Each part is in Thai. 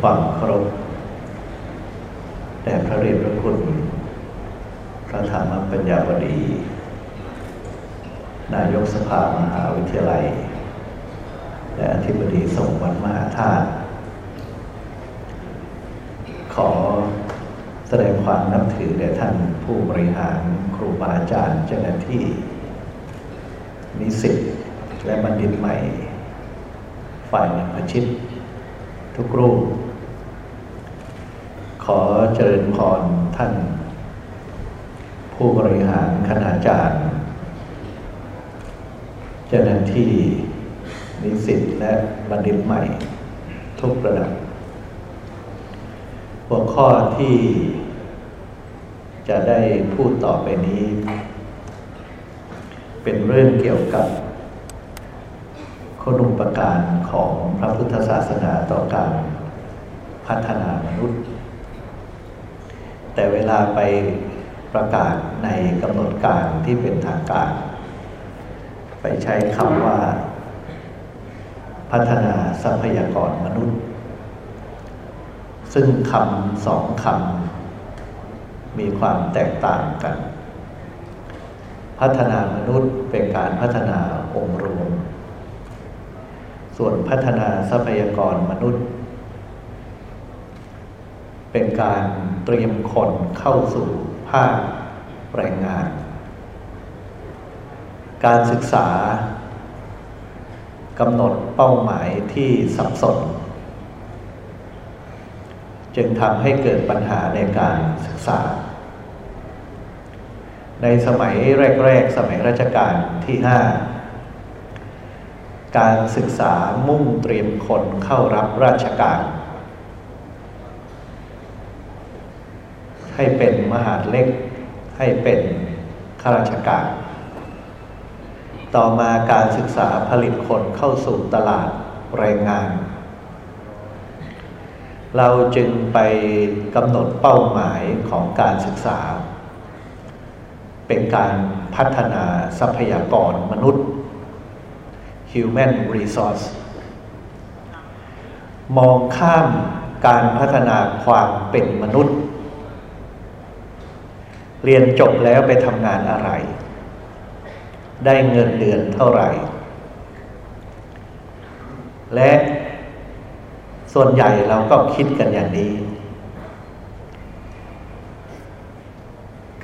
ความเคารพแต่พระเดชพระคุณ พระธรรมปัญญาบดี นายกสภามหาวิทยาลัย และอธิบดีส่งวันมหาธาตุขอแสดงความนับถือแด่ท่านผู้บริหารครูบาอาจารย์เจ้าหน้าที่ นิสิตและบัณฑิตใหม่ ฝ่ายนักชิต ทุกรูป ขอเจริญพรท่าน ผู้บริหารคณาจารย์เจ้าหน้าที่นิสิตและบัณฑิตใหม่ ทุกระดับ หัวข้อที่จะได้พูดต่อไปนี้ เป็นเรื่องเกี่ยวกับ คุณุปการของพระพุทธศาสนาต่อการพัฒนามนุษย์ แต่เวลาไปประกาศในกำหนดการที่เป็นทางการ ไปใช้คำว่า พัฒนาทรัพยากรมนุษย์ ซึ่งคำสองคำมีความแตกต่างกัน พัฒนามนุษย์เป็นการพัฒนาองค์รวม ส่วนพัฒนาทรัพยากรมนุษย์ เป็นการเตรียมคนเข้าสู่ภาคแรงงาน การศึกษากำหนดเป้าหมายที่สับสน จึงทำให้เกิดปัญหาในการศึกษา ในสมัยแรก ๆ สมัยรัชกาลที่ห้า การศึกษามุ่งเตรียมคนเข้ารับราชการ ให้เป็นมหาเล็ก ให้เป็นข้าราชการ ต่อมาการศึกษาผลิตคนเข้าสู่ตลาดแรงงาน เราจึงไปกำหนดเป้าหมายของการศึกษา เป็นการพัฒนาทรัพยากรมนุษย์ human resource มองข้ามการพัฒนาความเป็นมนุษย์ เรียนจบแล้วไปทำงานอะไร ได้เงินเดือนเท่าไหร่ และส่วนใหญ่เราก็คิดกันอย่างนี้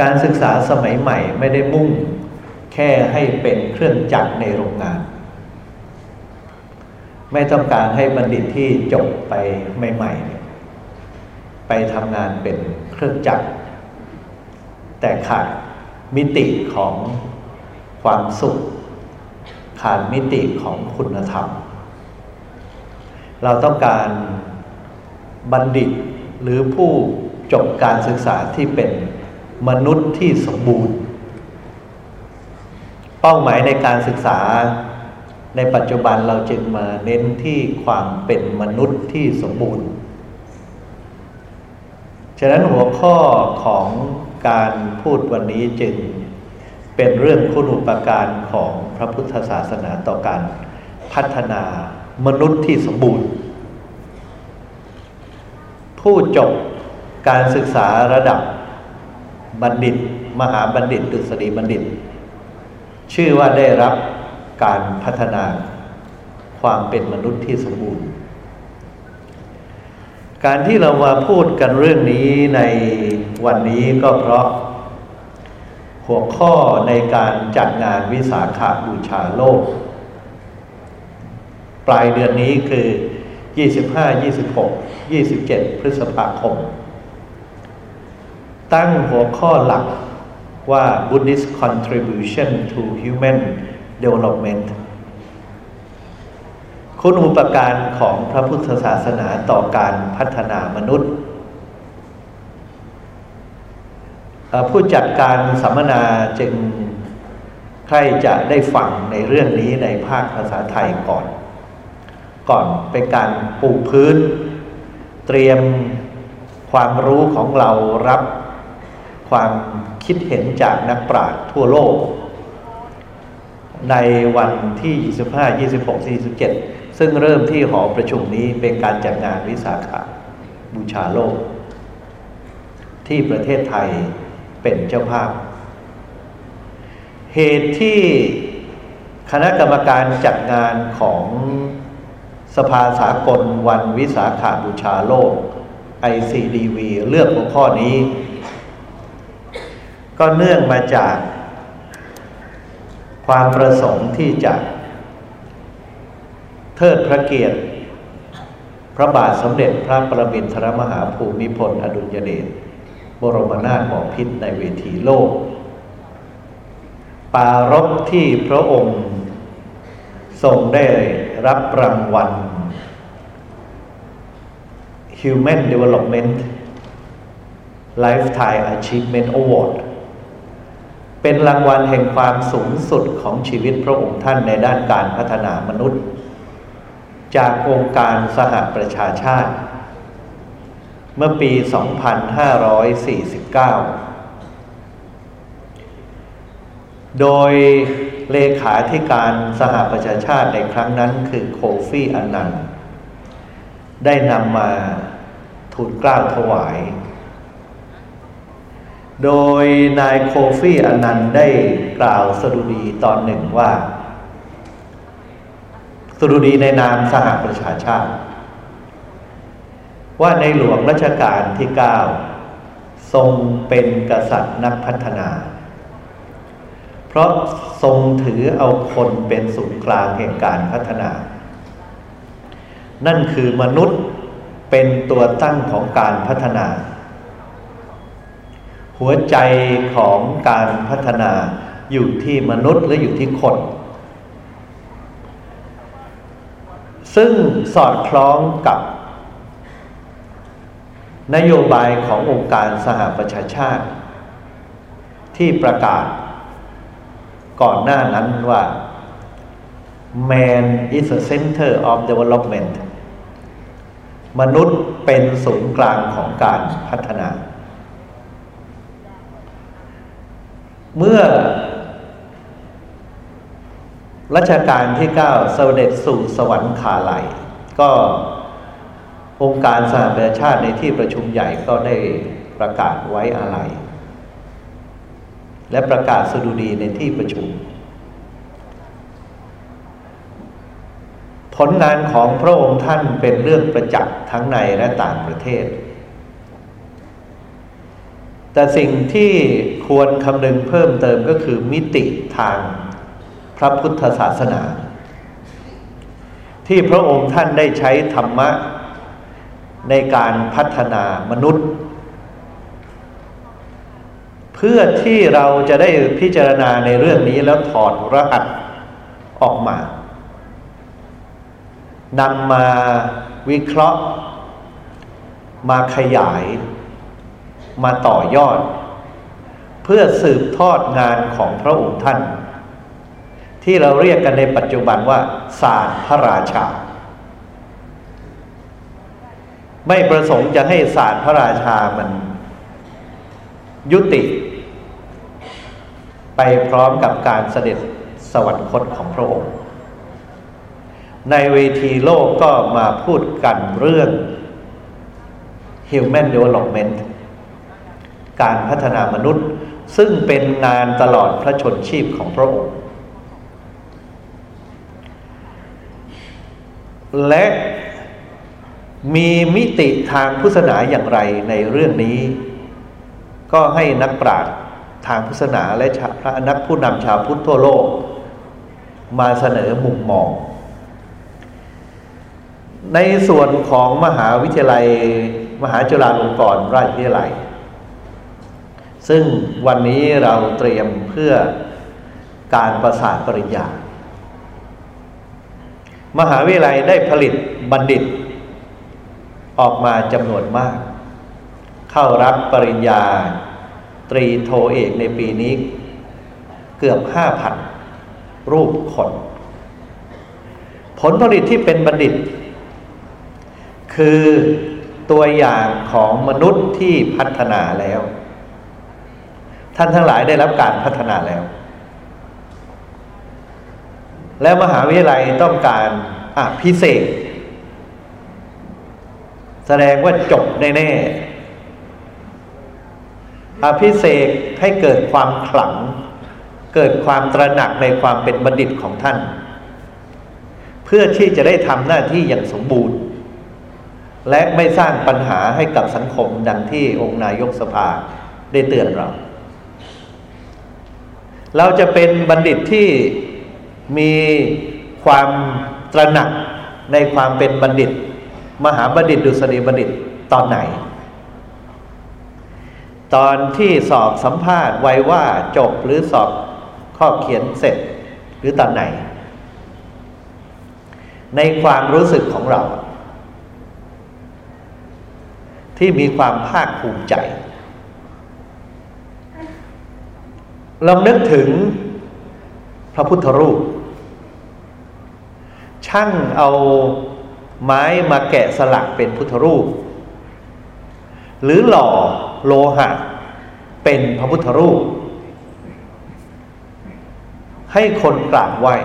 การศึกษาสมัยใหม่ไม่ได้มุ่งแค่ให้เป็นเครื่องจักรในโรงงาน ไม่ต้องการให้บัณฑิตที่จบไปใหม่ๆ ไปทำงานเป็นเครื่องจักร แต่ขาดมิติของความสุข ขาดมิติของคุณธรรม เราต้องการบัณฑิตหรือผู้จบการศึกษาที่เป็นมนุษย์ที่สมบูรณ์ เป้าหมายในการศึกษา ในปัจจุบันเราจึงมาเน้นที่ความเป็นมนุษย์ที่สมบูรณ์ ฉะนั้นหัวข้อของการพูดวันนี้จึงเป็นเรื่องคุณอุปการของพระพุทธศาสนาต่อการพัฒนามนุษย์ที่สมบูรณ์ ผู้จบการศึกษาระดับบัณฑิต มหาบัณฑิตดุษฎีบัณฑิต ชื่อว่าได้รับ การพัฒนาความเป็นมนุษย์ที่สมบูรณ์ การที่เรามาพูดกันเรื่องนี้ในวันนี้ก็เพราะ หัวข้อในการจัดงานวิสาขาบูชาโลก ปลายเดือนนี้คือ 25 26 27 พฤษภาคม ตั้งหัวข้อหลักว่า Buddhist contribution to human development คุณอุปการของพระพุทธศาสนาต่อการพัฒนามนุษย์ ผู้จัดการสัมมนาจึงใครจะได้ฟังในเรื่องนี้ในภาคภาษาไทยก่อน ก่อนเป็นการปูพื้น เตรียมความรู้ของเรารับความคิดเห็นจากนักปราชญ์ทั่วโลก ในวันที่ 25 26 47 ซึ่งเริ่มที่หอประชุมนี้เป็นการจัดงานวิสาขบูชาโลก ที่ประเทศไทยเป็นเจ้าภาพ เหตุที่คณะกรรมการจัดงานของสภาสากลวันวิสาขาบูชาโลก ICDV เลือกหัวข้อนี้ ก็เนื่องมาจาก ความประสงค์ที่จะ เทิดพระเกียรติ พระบาทสมเด็จพระประมินทรมหาภูมิพลอดุลยเดชบรมนาถบพิตรในเวทีโลก ปารบที่พระองค์ทรงได้รับรางวัล Human Development Lifetime Achievement Award เป็นรางวัลแห่งความสูงสุดของชีวิตพระองค์ท่านในด้านการพัฒนามนุษย์ จากองค์การสหประชาชาติ เมื่อปี 2549 โดยเลขาธิการสหประชาชาติในครั้งนั้นคือโคฟีอันนันได้นำมาทูลกล้าวถวาย โดยนายโคฟี่อนันนันได้กล่าวสดุดีตอนหนึ่งว่า สดุดีในนามสหประชาชาติ ว่าในหลวงรัชกาลที่เก้าทรงเป็นกษัตริย์นักพัฒนา เพราะทรงถือเอาคนเป็นศูนย์กลางแห่งการพัฒนา นั่นคือมนุษย์เป็นตัวตั้งของการพัฒนา หัวใจของการพัฒนาอยู่ที่มนุษย์หรืออยู่ที่คน ซึ่งสอดคล้องกับ นโยบายขององค์การสหประชาชาติ ที่ประกาศ ก่อนหน้านั้นว่า man is the center of development มนุษย์เป็นศูนย์กลางของการพัฒนา เมื่อรัชกาลที่ 9 เสด็จสู่สวรรคาลัย ก็องค์การสหประชาชาติในที่ประชุมใหญ่ก็ได้ประกาศไว้อะไรและประกาศสดุดีในที่ประชุม ผลงานของพระองค์ท่านเป็นเรื่องประจักษ์ทั้งในและต่างประเทศ แต่สิ่งที่ควรคำนึงเพิ่มเติมก็คือมิติทางพระพุทธศาสนา ที่พระองค์ท่านได้ใช้ธรรมะ ในการพัฒนามนุษย์ เพื่อที่เราจะได้พิจารณาในเรื่องนี้แล้วถอดรหัสออกมานำมาวิเคราะห์ มาขยาย มาต่อยอด เพื่อสืบทอดงานของพระองค์ท่าน ที่เราเรียกกันในปัจจุบันว่าศาสตร์พระราชา ไม่ประสงค์จะให้ศาสตร์พระราชามัน ยุติ ไปพร้อมกับการเสด็จสวรรคตของพระองค์ ในเวทีโลกก็มาพูดกันเรื่อง Human Development การพัฒนามนุษย์ ซึ่งเป็นงานตลอดพระชนชีพของพระองค์ และมีมิติทางพุทธศาสนาอย่างไรในเรื่องนี้ ก็ให้นักปราชญ์ทางพุทธศาสนาและพระนักผู้นำชาวพุทธทั่วโลก มาเสนอมุมมอง ในส่วนของมหาวิทยาลัย มหาจุฬาลงกรณราชวิทยาลัย ซึ่งวันนี้เราเตรียมเพื่อการประสานปริญญา มหาวิทยาลัยได้ผลิตบัณฑิต ออกมาจำนวนมาก เข้ารับปริญญา ตรีโทเอกในปีนี้ เกือบห้าพันรูปคน ผลผลิตที่เป็นบัณฑิต คือตัวอย่างของมนุษย์ที่พัฒนาแล้ว ท่านทั้งหลายได้รับการพัฒนาแล้ว แล้วมหาวิทยาลัยต้องการอภิเศษ แสดงว่าจบแน่ๆอภิเศกให้เกิดความขลัง เกิดความตระหนักในความเป็นบัณฑิตของท่าน เพื่อที่จะได้ทำหน้าที่อย่างสมบูรณ์ และไม่สร้างปัญหาให้กับสังคมดังที่องค์นายกสภาได้เตือนเรา เราจะเป็นบัณฑิตที่มีความตระหนักในความเป็นบัณฑิต มหาบัณฑิตดุษฎีบัณฑิตตอนไหน ตอนที่สอบสัมภาษณ์ไว้ว่าจบหรือสอบข้อเขียนเสร็จหรือตอนไหน ในความรู้สึกของเรา ที่มีความภาคภูมิใจ ลองนึกถึงพระพุทธรูป ช่างเอาไม้มาแกะสลักเป็นพุทธรูป หรือหล่อโลหะ เป็นพระพุทธรูป ให้คนกราบไหว้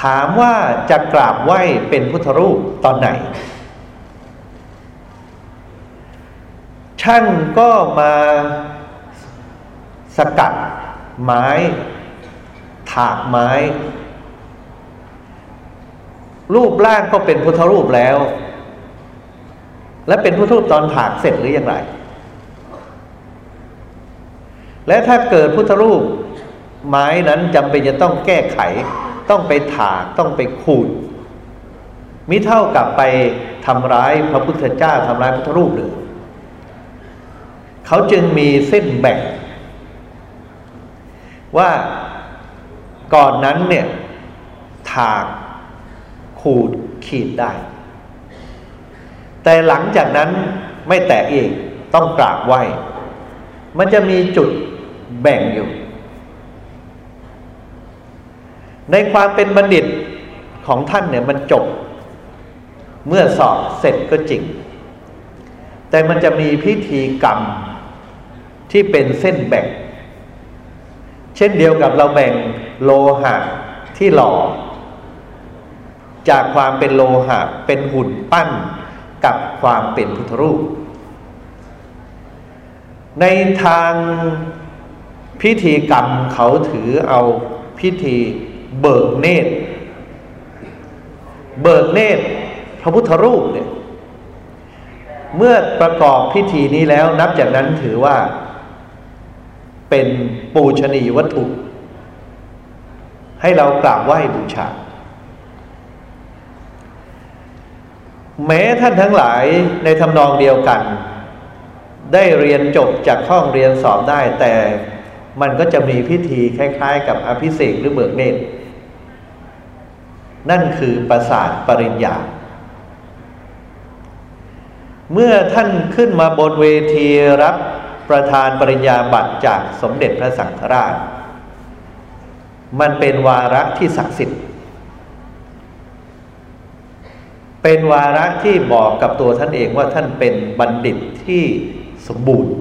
ถามว่าจะกราบไหว้เป็นพุทธรูปตอนไหน ช่างก็มา สกัดไม้ ถากไม้ รูปร่างก็เป็นพุทธรูปแล้ว และเป็นพุทธรูปตอนถากเสร็จหรืออย่างไร และถ้าเกิดพุทธรูปไม้นั้นจำเป็นจะต้องแก้ไข ต้องไปถากต้องไปขูดมิเท่ากับไปทำร้ายพระพุทธเจ้าทำร้ายพุทธรูปเลยเขาจึงมีเส้นแบ่ง ว่าก่อนนั้นเนี่ยถากขูดขีดได้ แต่หลังจากนั้นไม่แตะเองต้องกราบไหวมันจะมีจุดแบ่งอยู่ ในความเป็นบัณฑิตของท่านเนี่ยมันจบ เมื่อสอบเสร็จก็จริง แต่มันจะมีพิธีกรรมที่เป็นเส้นแบ่ง เช่นเดียวกับเราแบ่งโลหะที่หล่อ จากความเป็นโลหะเป็นหุ่นปั้นกับความเป็นพุทธรูป ในทางพิธีกรรมเขาถือเอาพิธีเบิกเนตร เบิกเนตรพระพุทธรูปเนี่ยเมื่อประกอบพิธีนี้แล้วนับจากนั้นถือว่า เป็นปูชนียวัตถุ ให้เรากราบไหว้บูชา แม้ท่านทั้งหลายในทำนองเดียวกัน ได้เรียนจบจากห้องเรียนสอบได้ แต่มันก็จะมีพิธีคล้าย ๆ กับอภิเษกหรือเบิกเนตรนั่นคือประสาทปริญญา เมื่อท่านขึ้นมาบนเวทีรับ ประธานปริญญาบัตรจากสมเด็จพระสังฆราช มันเป็นวาระที่ศักดิ์สิทธิ์ เป็นวาระที่บอกกับตัวท่านเองว่าท่านเป็นบัณฑิตที่สมบูรณ์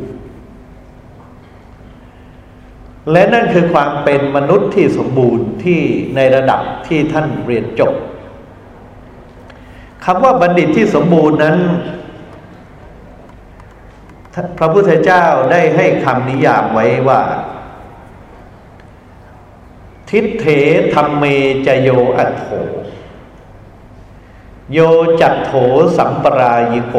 และนั่นคือความเป็นมนุษย์ที่สมบูรณ์ที่ในระดับที่ท่านเรียนจบคำว่าบัณฑิตที่สมบูรณ์นั้น พระพุทธเจ้าได้ให้คำนิยามไว้ว่า ทิฏฺเฐ ธมฺเมจโย อตฺโถ โย จตฺโถ สมฺปรายิโก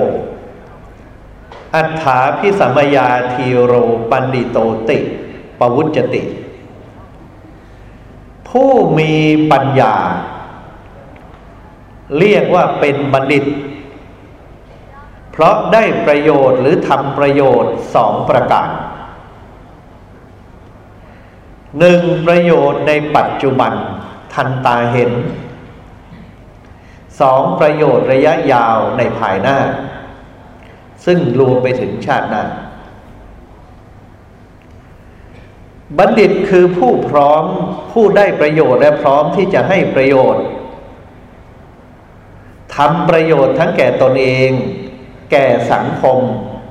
อตฺถาภิสมยา ธีโรปณฺฑิโตติปวุจฺจติ ผู้มีปัญญา เรียกว่าเป็นบัณฑิต เพราะได้ประโยชน์หรือทำประโยชน์สองประการหนึ่งประโยชน์ในปัจจุบันทันตาเห็นสองประโยชน์ระยะยาวในภายหน้า ซึ่งรวมไปถึงชาติหน้า บัณฑิตคือผู้พร้อมผู้ได้ประโยชน์และพร้อมที่จะให้ประโยชน์ทำประโยชน์ทั้งแก่ตนเอง แก่สังคม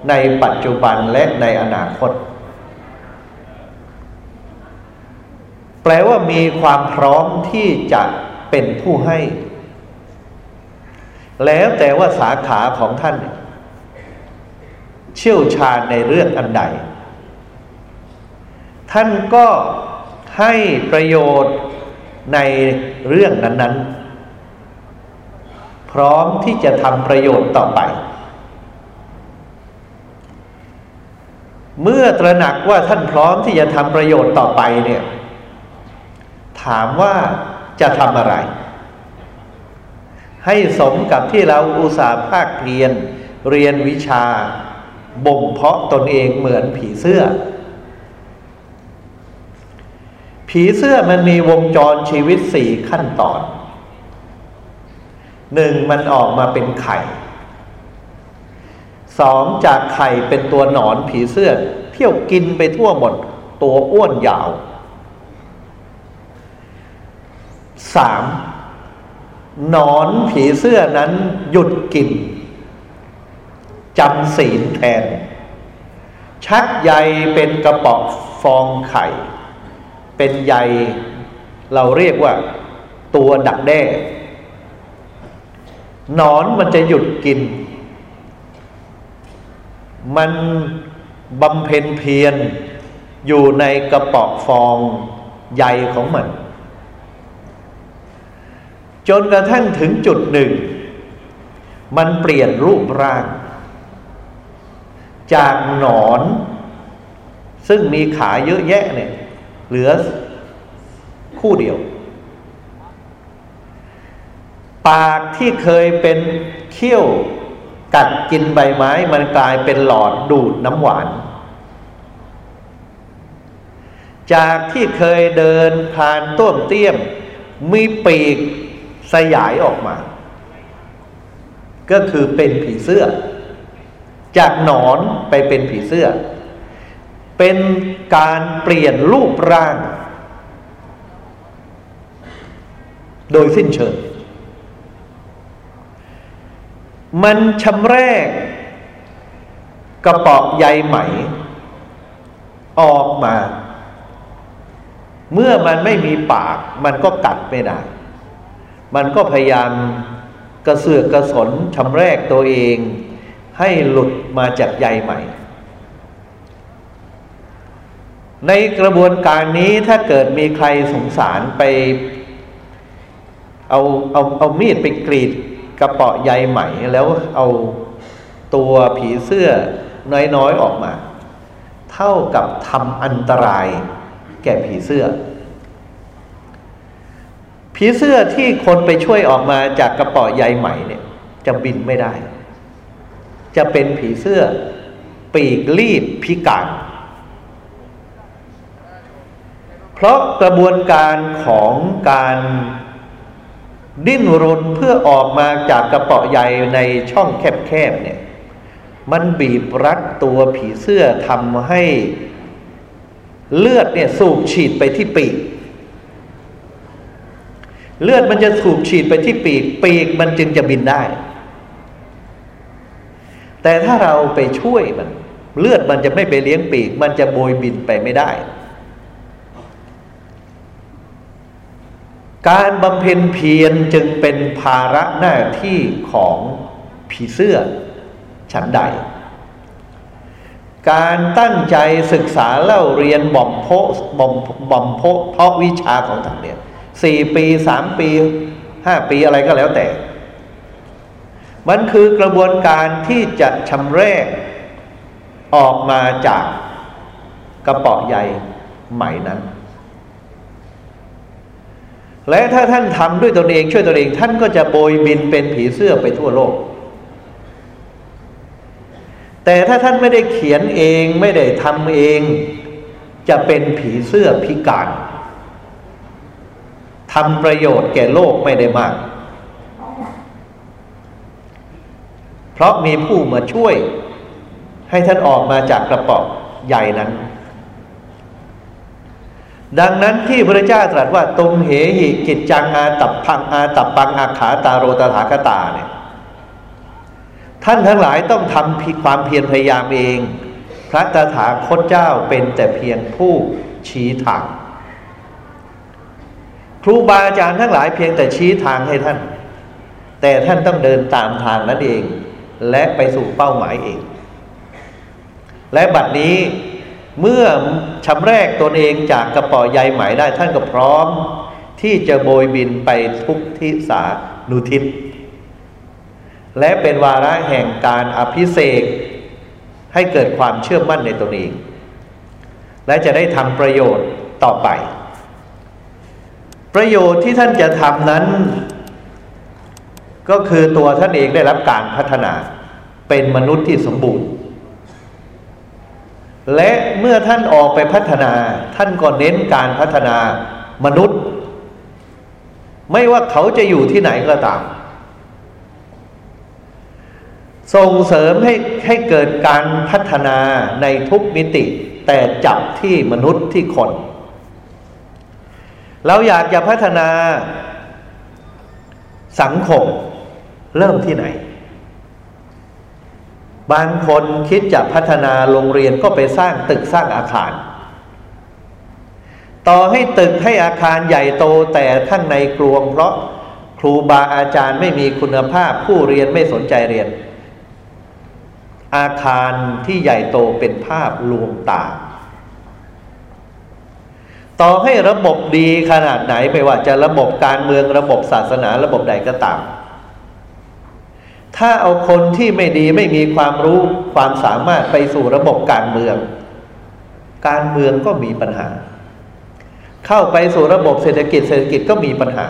ในปัจจุบันและในอนาคต แปลว่ามีความพร้อมที่จะเป็นผู้ให้ แล้วแต่ว่าสาขาของท่าน เชี่ยวชาญในเรื่องอันใด ท่านก็ให้ประโยชน์ในเรื่องนั้น ๆ พร้อมที่จะทำประโยชน์ต่อไป เมื่อตระหนักว่าท่านพร้อมที่จะทำประโยชน์ต่อไปเนี่ย ถามว่าจะทำอะไร ให้สมกับที่เราอุตส่าห์ภาคเรียน เรียนวิชา บ่มเพาะตนเองเหมือนผีเสื้อ ผีเสื้อมันมีวงจรชีวิตสี่ขั้นตอนหนึ่งมันออกมาเป็นไข่ สองจากไข่เป็นตัวหนอนผีเสื้อ เที่ยวกินไปทั่วหมด ตัวอ้วนยาวสามหนอนผีเสื้อนั้นหยุดกินจำศีลแทน ชักใยเป็นกระป๋องฟองไข่ เป็นใยเราเรียกว่า ตัวดักแด้หนอนมันจะหยุดกิน มันบำเพ็ญเพียรอยู่ในกระป๋องฟองใยของมัน จนกระทั่งถึงจุดหนึ่ง มันเปลี่ยนรูปร่าง จากหนอน ซึ่งมีขาเยอะแยะเนี่ย เหลือคู่เดียว ปากที่เคยเป็นเขี้ยว กัดกินใบไม้มันกลายเป็นหลอดดูดน้ำหวาน จากที่เคยเดินผ่านต้วมเตี้ยม มีปีกสยายออกมา ก็คือเป็นผีเสื้อ จากหนอนไปเป็นผีเสื้อ เป็นการเปลี่ยนรูปร่าง โดยสิ้นเชิง มันชำแรกกระป๋อใยไหม ออกมา เมื่อมันไม่มีปาก มันก็กัดไม่ได้ มันก็พยายามกระเสือกกระสนชำแรกตัวเอง ให้หลุดมาจากใยไหม่ ในกระบวนการนี้ถ้าเกิดมีใครสงสารไป เอาเอาเอามีดไปกรีด กระเปาะใยไหมแล้วเอาตัวผีเสื้อน้อยๆออกมา เท่ากับทำอันตรายแก่ผีเสื้อ ผีเสื้อที่คนไปช่วยออกมาจากกระเป๋อใยไหมเนี่ยจะบินไม่ได้ จะเป็นผีเสื้อปีกรีบพิการเพราะกระบวนการของการ ดิ้นรนเพื่อออกมาจากกระเป๋อใยในช่องแคบๆเนี่ย มันบีบรัดตัวผีเสื้อทำให้เลือดเนี่ยสูบฉีดไปที่ปีก เลือดมันจะสูบฉีดไปที่ปีก ปีกมันจึงจะบินได้ แต่ถ้าเราไปช่วยมัน เลือดมันจะไม่ไปเลี้ยงปีก มันจะโบยบินไปไม่ได้ การบำเพ็ญเพียรจึงเป็นภาระหน้าที่ของผีเสื้อฉันใด การตั้งใจศึกษาเล่าเรียนบ่มโพบ่มบ่มโพเพราะวิชาของท่านเนี่ยสี่ปีสามปีห้าปีอะไรก็แล้วแต่ มันคือกระบวนการที่จะชำแรกออกมาจากกระป๋อใหญ่ใหม่นั้น และถ้าท่านทำด้วยตนเองช่วยตนเอง ท่านก็จะโบยบินเป็นผีเสื้อไปทั่วโลก แต่ถ้าท่านไม่ได้เขียนเองไม่ได้ทำเอง จะเป็นผีเสื้อพิการทำประโยชน์แก่โลกไม่ได้มาก เพราะมีผู้มาช่วยให้ท่านออกมาจากกระป๋องใหญ่นั้น ดังนั้นที่พระเจ้าตรัสว่าตมเหหิกิจจังอาตับพังอาตับปังอาขาตาโรตถาคตาเนี่ยท่านทั้งหลายต้องทำความเพียรพยายามเอง พระตถาคตเจ้าเป็นแต่เพียงผู้ชี้ทาง ครูบาอาจารย์ทั้งหลายเพียงแต่ชี้ทางให้ท่าน แต่ท่านต้องเดินตามทางนั้นเอง และไปสู่เป้าหมายเอง และบัดนี้ เมื่อชำแรกตนเองจากกระป๋อใยไหมได้ท่านก็พร้อม ที่จะโบยบินไปทุกทิศานุทิศ และเป็นวาระแห่งการอภิเษกให้เกิดความเชื่อมั่นในตนเอง และจะได้ทำประโยชน์ต่อไป ประโยชน์ที่ท่านจะทำนั้น ก็คือตัวท่านเองได้รับการพัฒนาเป็นมนุษย์ที่สมบูรณ์ และเมื่อท่านออกไปพัฒนา ท่านก็เน้นการพัฒนามนุษย์ ไม่ว่าเขาจะอยู่ที่ไหนก็ตาม ส่งเสริมให้ให้เกิดการพัฒนาในทุกมิติ แต่จับที่มนุษย์ที่คน เราอยากจะพัฒนาสังคมเริ่มที่ไหน บางคนคิดจะพัฒนาโรงเรียนก็ไปสร้างตึกสร้างอาคาร ต่อให้ตึกให้อาคารใหญ่โตแต่ข้างในกลวง เพราะครูบาอาจารย์ไม่มีคุณภาพผู้เรียนไม่สนใจเรียน อาคารที่ใหญ่โตเป็นภาพลวงตา ต่อให้ระบบดีขนาดไหนไม่ว่าจะระบบการเมืองระบบศาสนาระบบใดก็ตาม ถ้าเอาคนที่ไม่ดีไม่มีความรู้ความสามารถไปสู่ระบบการเมือง การเมืองก็มีปัญหา เข้าไปสู่ระบบเศรษฐกิจเศรษฐกิจก็มีปัญหา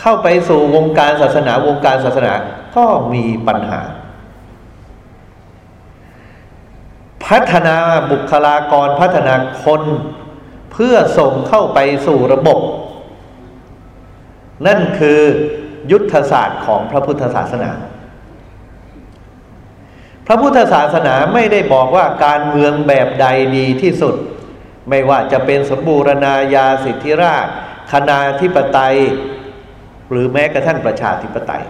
เข้าไปสู่วงการศาสนาวงการศาสนาก็มีปัญหา พัฒนาบุคลากรพัฒนาคนเพื่อส่งเข้าไปสู่ระบบ นั่นคือ ยุทธศาสตร์ของพระพุทธศาสนา พระพุทธศาสนาไม่ได้บอกว่าการเมืองแบบใดดีที่สุด ไม่ว่าจะเป็นสมบูรณาญาสิทธิราชคณาธิปไตย หรือแม้กระทั่งประชาธิปไตย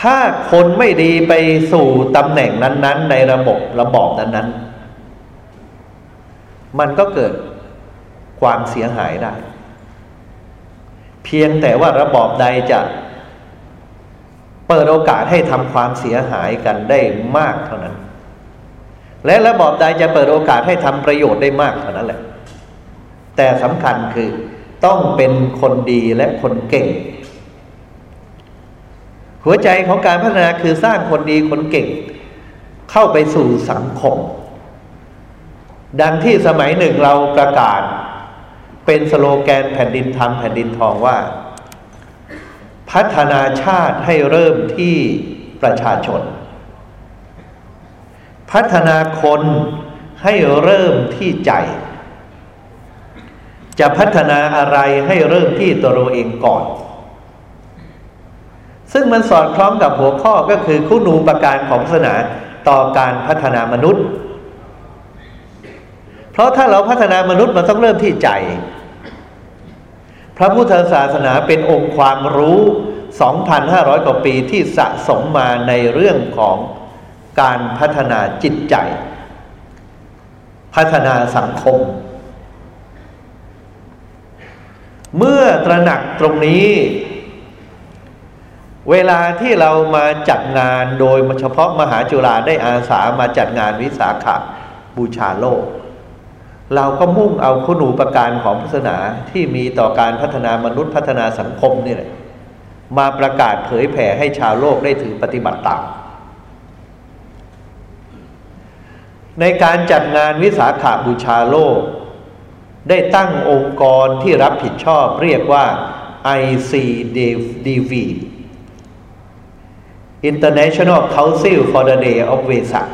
ถ้าคนไม่ดีไปสู่ตำแหน่งนั้น ๆ ในระบบระบอบนั้น ๆ มันก็เกิดความเสียหายได้ เพียงแต่ว่าระบอบใดจะเปิดโอกาสให้ทำความเสียหายกันได้มากเท่านั้น และระบอบใดจะเปิดโอกาสให้ทำประโยชน์ได้มากเท่านั้นแหละ แต่สำคัญคือต้องเป็นคนดีและคนเก่ง หัวใจของการพัฒนาคือสร้างคนดีคนเก่ง เข้าไปสู่สังคม ดังที่สมัยหนึ่งเราประกาศ เป็นสโลแกนแผ่นดินธรรมแผ่นดินทองว่า พัฒนาชาติให้เริ่มที่ประชาชน พัฒนาคนให้เริ่มที่ใจ จะพัฒนาอะไรให้เริ่มที่ตัวเราเองก่อน ซึ่งมันสอดคล้องกับหัวข้อก็คือคุณูปการของศาสนาต่อการพัฒนามนุษย์ เพราะถ้าเราพัฒนามนุษย์มันต้องเริ่มที่ใจ พระพุทธศาสนาเป็นองค์ความรู้ 2,500 กว่าปีที่สะสมมาในเรื่องของการพัฒนาจิตใจ พัฒนาสังคม เมื่อตระหนักตรงนี้ เวลาที่เรามาจัดงานโดยเฉพาะมหาจุฬาได้อาสามาจัดงานวิสาขบูชาโลก เราก็มุ่งเอาคุณูปการของพุทธศาสนาที่มีต่อการพัฒนามนุษย์พัฒนาสังคมนี่แหละมาประกาศเผยแผ่ให้ชาวโลกได้ถือปฏิบัติตามในการจัดงานวิสาขาบูชาโลก ได้ตั้งองค์กรที่รับผิดชอบเรียกว่า ICDV International Council for the Day of Vesak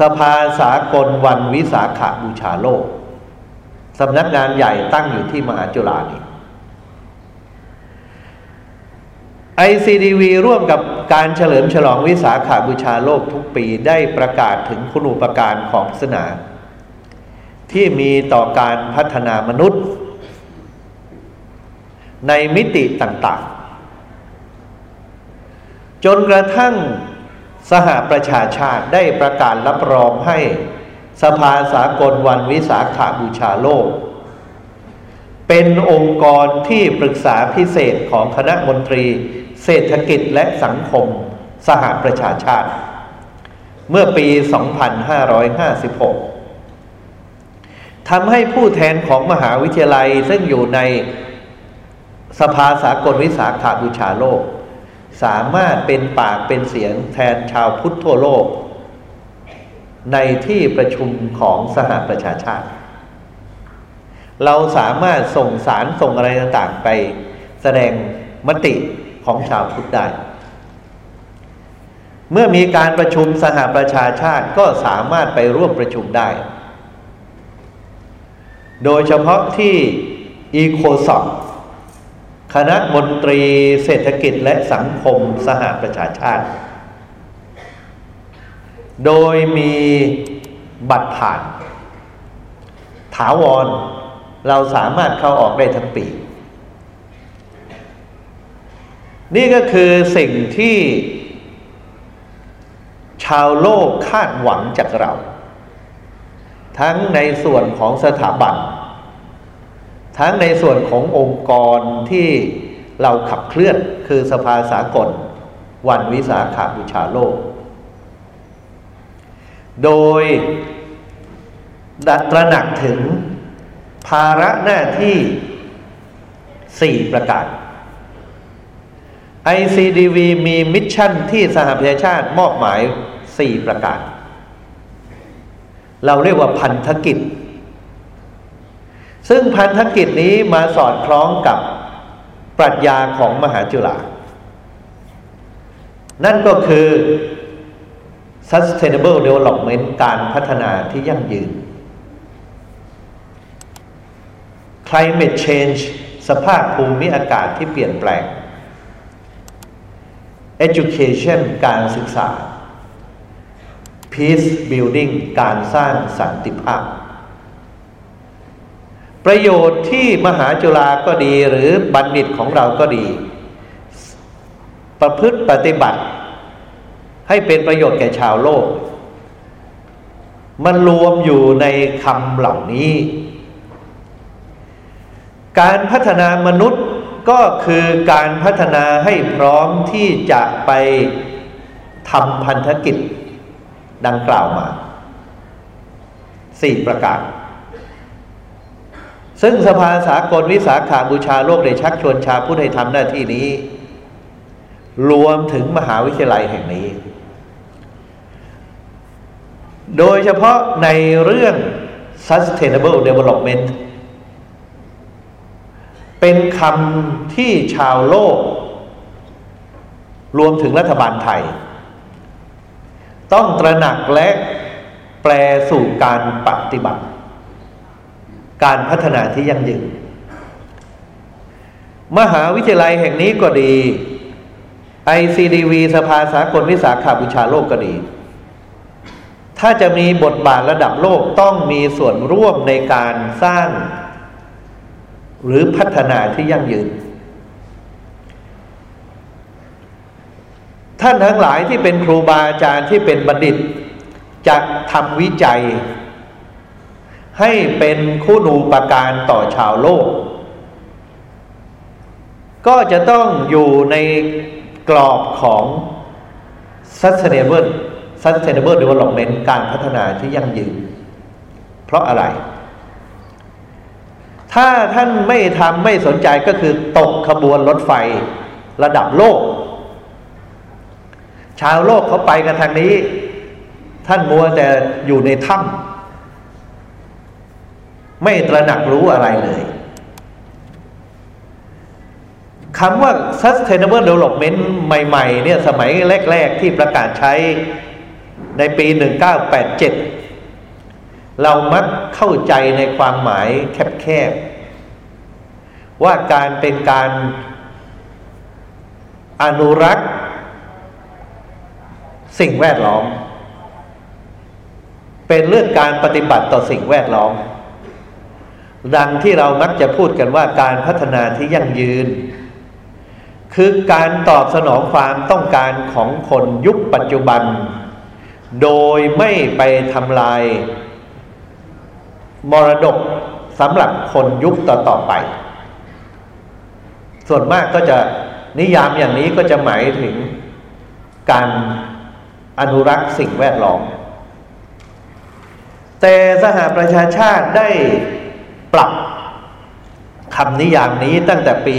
สภาสากลวันวิสาขาบูชาโลกสำนักงานใหญ่ตั้งอยู่ที่มหาจุฬานี่ ICDV ร่วมกับการเฉลิมฉลองวิสาขาบูชาโลกทุกปีได้ประกาศถึงคุณูปการของศาสนา ที่มีต่อการพัฒนามนุษย์ ในมิติต่างๆ จนกระทั่ง สหประชาชาติได้ประกาศรับรองให้สภาสากลวันวิสาขาบูชาโลก เป็นองค์กรที่ปรึกษาพิเศษของคณะมนตรี เศรษฐกิจและสังคม สหประชาชาติ เมื่อปี 2556 ทำให้ผู้แทนของมหาวิทยาลัยซึ่งอยู่ในสภาสากลวิสาขาบูชาโลก สามารถเป็นปากเป็นเสียงแทนชาวพุทธทั่วโลก ในที่ประชุมของสหประชาชาติ เราสามารถส่งสารส่งอะไรต่างๆไป แสดงมติของชาวพุทธได้ เมื่อมีการประชุมสหประชาชาติก็สามารถไปร่วมประชุมได้ โดยเฉพาะที่อีโคซอก คณะมนตรีเศรษฐกิจและสังคมสหประชาชาติ โดยมีบัตรผ่าน ถาวร เราสามารถเข้าออกได้ทั้งปี นี่ก็คือสิ่งที่ ชาวโลกคาดหวังจากเรา ทั้งในส่วนของสถาบัน ทั้งในส่วนขององค์กรที่เราขับเคลื่อนคือสภาสากล วันวิสาขาบูชาโลก โดยดัตระหนักถึงภาระหน้าที่สี่ประการ ICDV มีมิชชั่นที่สหประชาชาติมอบหมายสี่ประการ เราเรียกว่าพันธกิจ ซึ่งพันธกิจนี้มาสอดคล้องกับปรัชญาของมหาจุฬานั่นก็คือ sustainable development การพัฒนาที่ยั่งยืน climate change สภาพภูมิอากาศที่เปลี่ยนแปลง education การศึกษา peace building การสร้างสันติภาพ ประโยชน์ที่มหาจุฬาก็ดีหรือบัณฑิตของเราก็ดี ประพฤติปฏิบัติ ให้เป็นประโยชน์แก่ชาวโลก มันรวมอยู่ในคำเหล่านี้ การพัฒนามนุษย์ก็คือการพัฒนาให้พร้อมที่จะไปทำพันธกิจดังกล่าวมาสี่ประการ ซึ่งสภาสากลวิสาขาบูชาโลกได้ชักชวนชาพุทธให้ทำหน้าที่นี้ รวมถึงมหาวิทยาลัยแห่งนี้ โดยเฉพาะในเรื่อง sustainable development เป็นคำที่ชาวโลก รวมถึงรัฐบาลไทย ต้องตระหนักและแปลสู่การปฏิบัติ การพัฒนาที่ยั่งยืน มหาวิทยาลัยแห่งนี้ก็ดี ICDV สภาสากลวิสาขาบูชาโลกก็ดี ถ้าจะมีบทบาทระดับโลกต้องมีส่วนร่วมในการสร้าง หรือพัฒนาที่ยั่งยืน ท่านทั้งหลายที่เป็นครูบาอาจารย์ที่เป็นบัณฑิตจะทำวิจัย ให้เป็นคุณูปการต่อชาวโลก ก็จะต้องอยู่ในกรอบของ sustainable sustainable development การพัฒนาที่ยั่งยืน เพราะอะไร ถ้าท่านไม่ทำไม่สนใจก็คือตกขบวนรถไฟระดับโลก ชาวโลกเขาไปกันทางนี้ ท่านมัวแต่อยู่ในถ้ำ ไม่ตระหนักรู้อะไรเลยคำว่า sustainable development ใหม่ๆเนี่ยสมัยแรก ๆ ที่ประกาศใช้ในปี 1987 เรามักเข้าใจในความหมายแคบๆ ว่าการเป็นการอนุรักษ์ สิ่งแวดล้อม เป็นเรื่องการปฏิบัติต่อสิ่งแวดล้อม ดังที่เรามักจะพูดกันว่าการพัฒนาที่ยั่งยืน คือการตอบสนองความต้องการของคนยุคปัจจุบัน โดยไม่ไปทำลาย มรดกสำหรับคนยุคต่อๆไป ส่วนมากก็จะนิยามอย่างนี้ก็จะหมายถึงการอนุรักษ์สิ่งแวดล้อม แต่สหประชาชาติได้ ปรับคำนิยามนี้ตั้งแต่ปี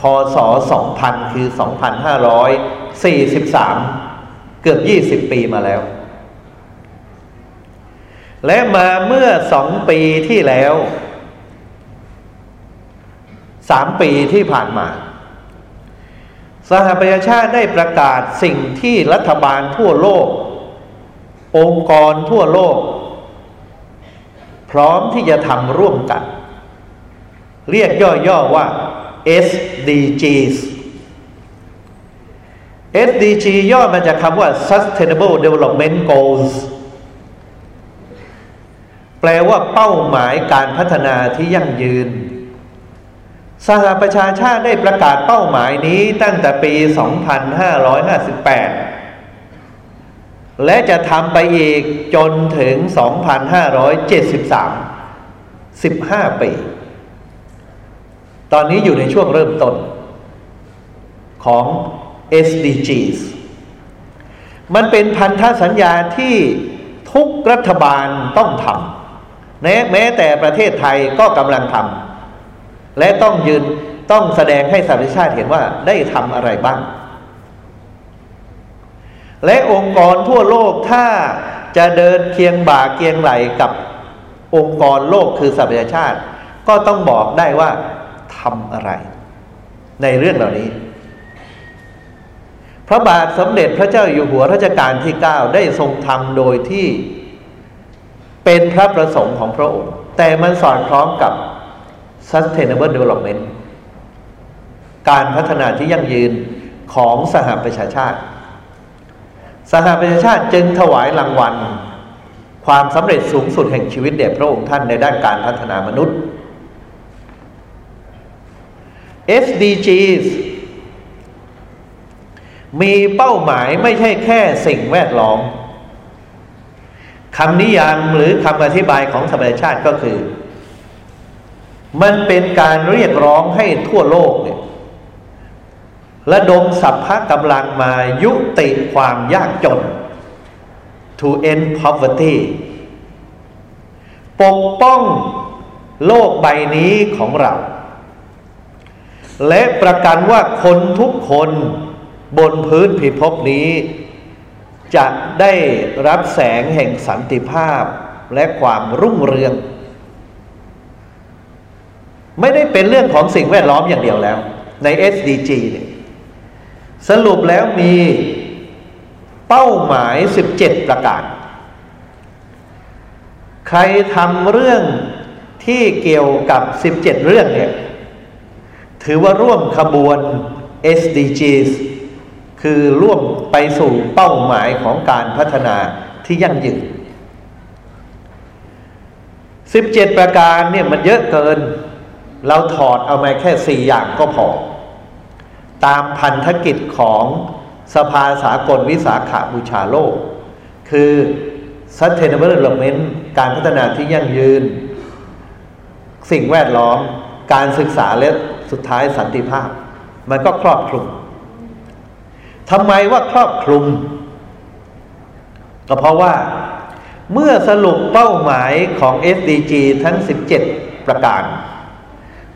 คศ 2000 คือ 2543 เกือบ 20 ปีมาแล้ว และมาเมื่อสองปีที่แล้วสามปีที่ผ่านมา สหประชาชาติได้ประกาศสิ่งที่รัฐบาลทั่วโลก องค์กรทั่วโลก พร้อมที่จะทำร่วมกัน เรียกย่อๆว่า SDGs SDG ย่อมาจากคำว่า Sustainable Development Goals แปลว่าเป้าหมายการพัฒนาที่ยั่งยืน สหประชาชาติได้ประกาศเป้าหมายนี้ตั้งแต่ปี 2558 และจะทำไปอีกจนถึง 2573 15 ปี ตอนนี้อยู่ในช่วงเริ่มต้นของ SDGs มันเป็นพันธสัญญาที่ทุกรัฐบาลต้องทำแม้แต่ประเทศไทยก็กำลังทำและต้องยืนต้องแสดงให้สหประชาชาติเห็นว่าได้ทำอะไรบ้าง และองค์กรทั่วโลกถ้าจะเดินเคียงบ่าเคียงไหลกับองค์กรโลกคือสหประชาชาติ ก็ต้องบอกได้ว่าทำอะไร ในเรื่องเหล่านี้ พระบาทสมเด็จพระเจ้าอยู่หัวรัชกาลที่เก้าได้ทรงทำโดยที่เป็นพระประสงค์ของพระองค์ แต่มันสอดคล้องกับ sustainable development การพัฒนาที่ยั่งยืนของสหประชาชาติ สหประชาชาติจึงถวายรางวัล ความสำเร็จสูงสุดแห่งชีวิตแด่พระองค์ท่านในด้านการพัฒนามนุษย์ SDGs มีเป้าหมายไม่ใช่แค่สิ่งแวดล้อมคำนิยามหรือคำอธิบายของสมัยชาติก็คือ มันเป็นการเรียกร้องให้ทั่วโลกเนี่ย ระดมสัพพะกำลังมายุติความยากจน to end poverty ปกป้องโลกใบนี้ของเรา และประกันว่าคนทุกคนบนพื้นผิภพนี้ จะได้รับแสงแห่งสันติภาพและความรุ่งเรือง ไม่ได้เป็นเรื่องของสิ่งแวดล้อมอย่างเดียวแล้ว ใน SDG เนี่ย สรุปแล้วมีเป้าหมาย 17 ประการ ใครทำเรื่องที่เกี่ยวกับ 17 เรื่องเนี่ย ถือว่าร่วมขบวน SDGs คือร่วมไปสู่เป้าหมายของการพัฒนาที่ยั่งยืนสิบเจ็ดประการเนี่ยมันเยอะเกิน เราถอดเอามาแค่สี่อย่างก็พอ ตามพันธกิจของสภาสากลวิสาขาบูชาโลก คือ Sustainable Development การพัฒนาที่ยั่งยืน สิ่งแวดล้อม การศึกษาและสุดท้ายสันติภาพ มันก็ครอบคลุมทำไมว่าครอบคลุม ก็เพราะว่าเมื่อสรุปเป้าหมายของ SDG ทั้ง 17 ประการ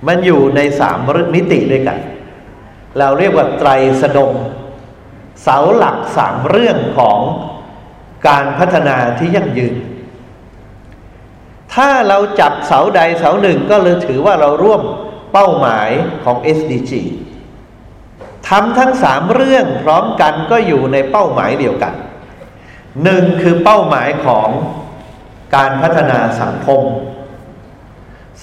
มันอยู่ในสามมิติด้วยกัน เราเรียกว่าไตรสดงเสาหลักสามเรื่องของการพัฒนาที่ยั่งยืน ถ้าเราจับเสาใดเสาหนึ่งก็เลยถือว่าเราร่วมเป้าหมายของ SDG ทำทั้งสามเรื่องพร้อมกันก็อยู่ในเป้าหมายเดียวกันหนึ่งคือเป้าหมายของการพัฒนาสังคม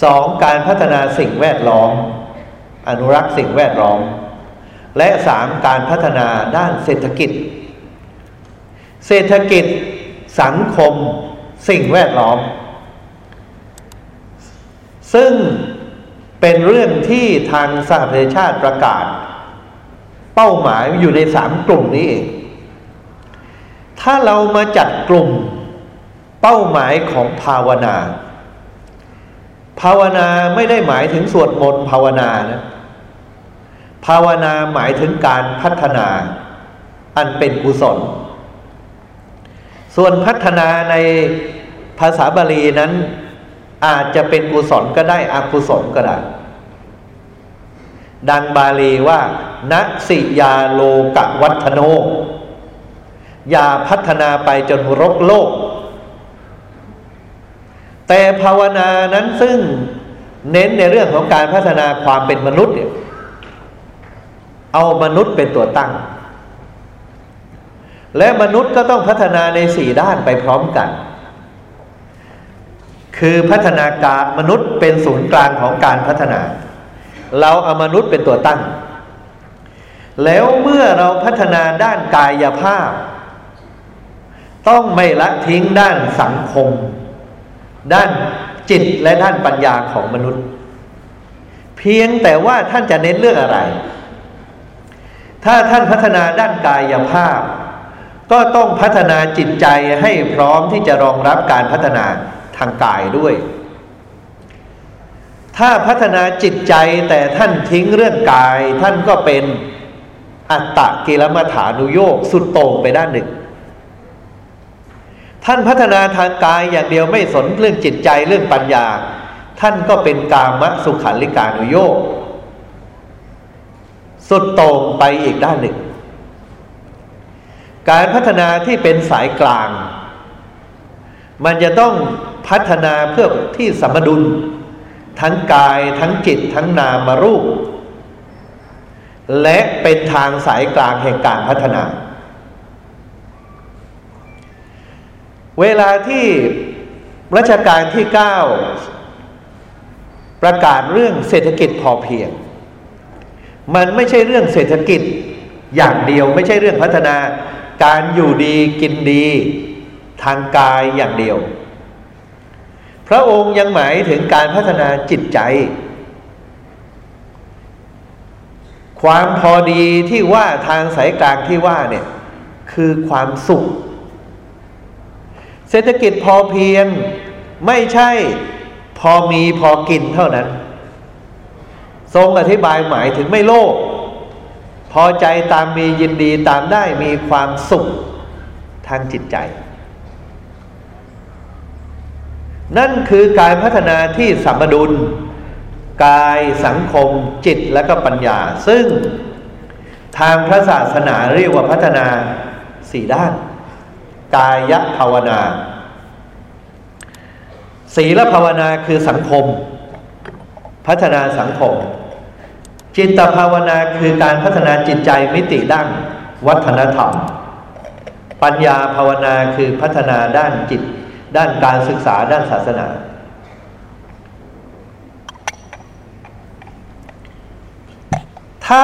สองการพัฒนาสิ่งแวดล้อม อนุรักษ์สิ่งแวดล้อม และสามการพัฒนาด้านเศรษฐกิจ เศรษฐกิจ สังคม สิ่งแวดล้อม ซึ่งเป็นเรื่องที่ทางสหประชาชาติประกาศ เป้าหมายอยู่ในสามกลุ่มนี้เองถ้าเรามาจัดกลุ่มเป้าหมายของภาวนา ภาวนาไม่ได้หมายถึงสวดมนต์ภาวนานะ ภาวนาหมายถึงการพัฒนา อันเป็นกุศล ส่วนพัฒนาในภาษาบาลีนั้น อาจจะเป็นกุศลก็ได้อกุศลก็ได้ ดังบาลีว่านัสิยาโลกวัฒโน อย่าพัฒนาไปจนรกโลก แต่ภาวนานั้นซึ่งเน้นในเรื่องของการพัฒนาความเป็นมนุษย์เนี่ย เอามนุษย์เป็นตัวตั้ง และมนุษย์ก็ต้องพัฒนาในสี่ด้านไปพร้อมกัน คือพัฒนาการมนุษย์เป็นศูนย์กลางของการพัฒนา เราเอามนุษย์เป็นตัวตั้ง แล้วเมื่อเราพัฒนาด้านกายภาพ ต้องไม่ละทิ้งด้านสังคม ด้านจิตและด้านปัญญาของมนุษย์ เพียงแต่ว่าท่านจะเน้นเรื่องอะไร ถ้าท่านพัฒนาด้านกายภาพ ก็ต้องพัฒนาจิตใจให้พร้อมที่จะรองรับการพัฒนาทางกายด้วย ถ้าพัฒนาจิตใจแต่ท่านทิ้งเรื่องกาย ท่านก็เป็นอัตตะกิลมัฐานุโยกสุดโต่งไปด้านหนึ่ง ท่านพัฒนาทางกายอย่างเดียวไม่สนเรื่องจิตใจเรื่องปัญญา ท่านก็เป็นกามะสุขันลิกานุโยก สุดโต่งไปอีกด้านหนึ่ง การพัฒนาที่เป็นสายกลาง มันจะต้องพัฒนาเพื่อที่สมดุล ทั้งกายทั้งจิตทั้งนามารูป และเป็นทางสายกลางแห่งการพัฒนา เวลาที่รัชกาลที่เก้าประกาศเรื่องเศรษฐกิจพอเพียง มันไม่ใช่เรื่องเศรษฐกิจอย่างเดียว ไม่ใช่เรื่องพัฒนา การอยู่ดีกินดี ทางกายอย่างเดียว พระองค์ยังหมายถึงการพัฒนาจิตใจ ความพอดีที่ว่าทางสายกลางที่ว่าเนี่ยคือความสุข เศรษฐกิจพอเพียงไม่ใช่พอมีพอกินเท่านั้น ทรงอธิบายหมายถึงไม่โลภพอใจตามมียินดีตามได้มีความสุขทางจิตใจ นั่นคือการพัฒนาที่สัมดุล กายสังคมจิตและก็ปัญญา ซึ่งทางพระศาสนาเรียกว่าพัฒนาสี่ด้าน กายภาวนา ศีลภาวนาคือสังคม พัฒนาสังคม จิตภาวนาคือการพัฒนาจิตใจมิติด้านวัฒนธรรม ปัญญาภาวนาคือพัฒนาด้านจิต ด้านการศึกษาด้านศาสนา ถ้า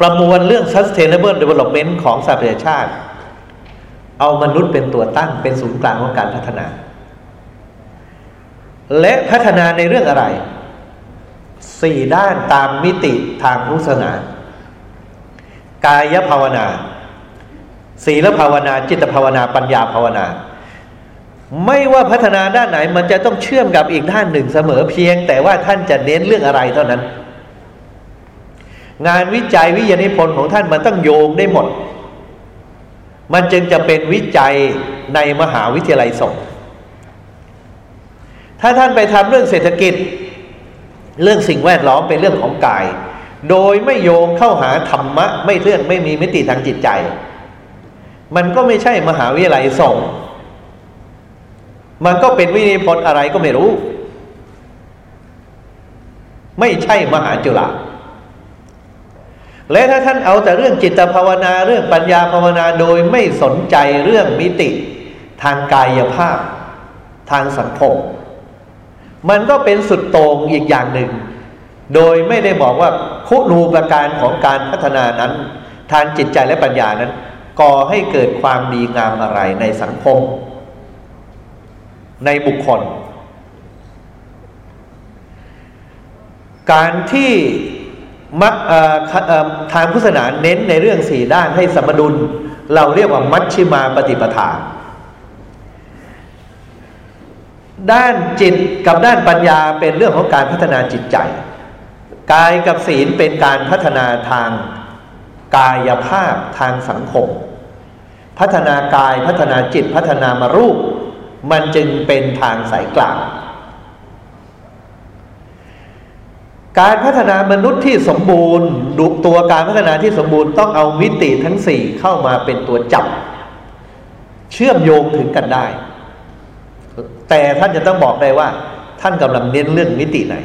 ประมวลเรื่อง sustainable development ของสหประชาชาติ เอามนุษย์เป็นตัวตั้งเป็นศูนย์กลางของการพัฒนา และพัฒนาในเรื่องอะไร สี่ด้านตามมิติทางพุทธศาสนากายภาวนาศีลภาวนา จิตภาวนาปัญญาภาวนา ไม่ว่าพัฒนาด้านไหนมันจะต้องเชื่อมกับอีกด้านหนึ่งเสมอเพียง แต่ว่าท่านจะเน้นเรื่องอะไรเท่านั้น งานวิจัยวิทยานิพนธ์ของท่านมันต้องโยงได้หมด มันจึงจะเป็นวิจัยในมหาวิทยาลัยสงฆ์ถ้าท่านไปทำเรื่องเศรษฐกิจ เรื่องสิ่งแวดล้อมเป็นเรื่องของกาย โดยไม่โยงเข้าหาธรรมะ ไม่เรื่องไม่มีมิติทางจิตใจ มันก็ไม่ใช่มหาวิทยาลัยสงมันก็เป็นวินิพนธ์อะไรก็ไม่รู้ ไม่ใช่มหาจุฬาและถ้าท่านเอาแต่เรื่องจิตภาวนาเรื่องปัญญาภาวนาโดยไม่สนใจเรื่องมิติ ทางกายภาพ ทางสังคม มันก็เป็นสุดโต่งอีกอย่างหนึ่ง โดยไม่ได้บอกว่าคุณูประการของการพัฒนานั้น ทางจิตใจและปัญญานั้น ก่อให้เกิดความดีงามอะไรในสังคม ในบุคคล การที่มักทางพุทธศาสนาเน้นในเรื่องสี่ด้านให้สมดุล เราเรียกว่ามัชชิมาปฏิปทา ด้านจิตกับด้านปัญญาเป็นเรื่องของการพัฒนาจิตใจ กายกับศีลเป็นการพัฒนาทางกายภาพทางสังคม พัฒนากายพัฒนาจิตพัฒนามารูป มันจึงเป็นทางสายกลางการพัฒนามนุษย์ที่สมบูรณ์ดุตัวการพัฒนาที่สมบูรณ์ต้องเอามิติทั้งสี่เข้ามาเป็นตัวจับ เชื่อมโยงถึงกันได้ แต่ท่านจะต้องบอกได้ว่า ท่านกำลังเน้นเรื่องมิติไหน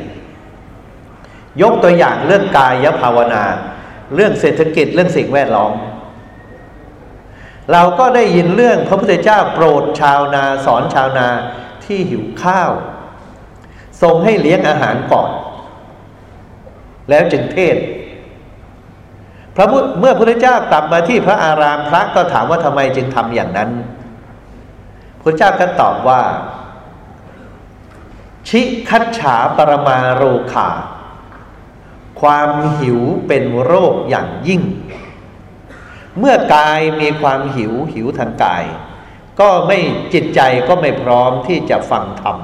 ยกตัวอย่างเรื่องกายภาวนา เรื่องเศรษฐกิจเรื่องสิ่งแวดล้อม เราก็ได้ยินเรื่องพระพุทธเจ้าโปรดชาวนาสอนชาวนาที่หิวข้าว ทรงให้เลี้ยงอาหารก่อน แล้วจึงเทศพระพุทธเมื่อพระพุทธเจ้ากลับมาที่พระอารามพระก็ถามว่าทำไมจึงทำอย่างนั้นพระเจ้าก็ตอบว่า ชิคัตฉาปรมาโรคาความหิวเป็นโรคอย่างยิ่ง เมื่อกายมีความหิวหิวทางกาย ก็ไม่จิตใจก็ไม่พร้อมที่จะฟังธรรม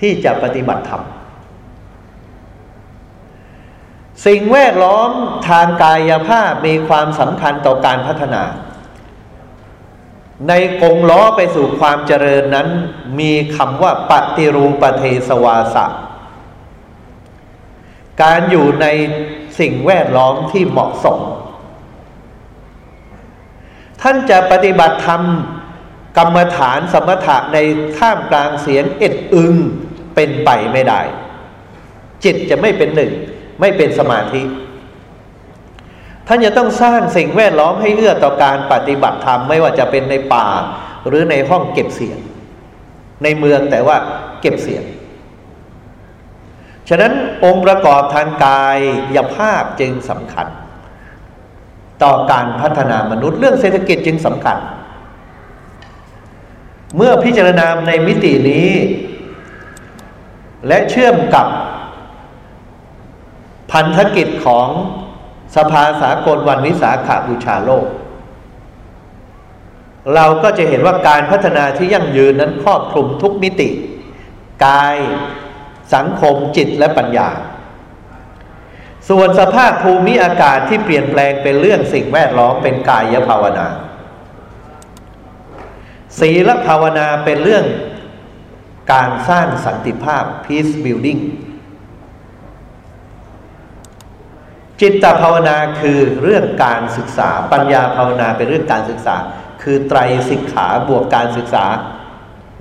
ที่จะปฏิบัติธรรม สิ่งแวดล้อมทางกายภาพมีความสำคัญต่อการพัฒนา ในกงล้อไปสู่ความเจริญนั้น มีคำว่าปฏิรูปเทสวาสะ การอยู่ในสิ่งแวดล้อมที่เหมาะสม ท่านจะปฏิบัติธรรมกรรมฐานสมถะในท่ามกลางเสียงเอ็ดอึงเป็นไปไม่ได้ จิตจะไม่เป็นหนึ่ง ไม่เป็นสมาธิ ท่านจะต้องสร้างสิ่งแวดล้อมให้เอื้อต่อการปฏิบัติธรรมไม่ว่าจะเป็นในป่า หรือในห้องเก็บเสียง ในเมืองแต่ว่าเก็บเสียง ฉะนั้นองค์ประกอบทางกายยภาพจึงสำคัญ ต่อการพัฒนามนุษย์เรื่องเศรษฐกิจจึงสำคัญ เมื่อพิจารณาในมิตินี้ และเชื่อมกับพันธกิจของ สภาสากลวันวิสาขาบูชาโลก เราก็จะเห็นว่าการพัฒนาที่ยั่งยืนนั้นครอบคลุมทุกมิติ กายสังคมจิตและปัญญา ส่วนสภาพภูมิอากาศที่เปลี่ยนแปลงเป็นเรื่องสิ่งแวดล้อมเป็นกายภาวนาศีลภาวนาเป็นเรื่องการสร้างสันติภาพ peace building จิตภาวนาคือเรื่องการศึกษา ปัญญาภาวนาเป็นเรื่องการศึกษา คือไตรสิกขาบวกการศึกษา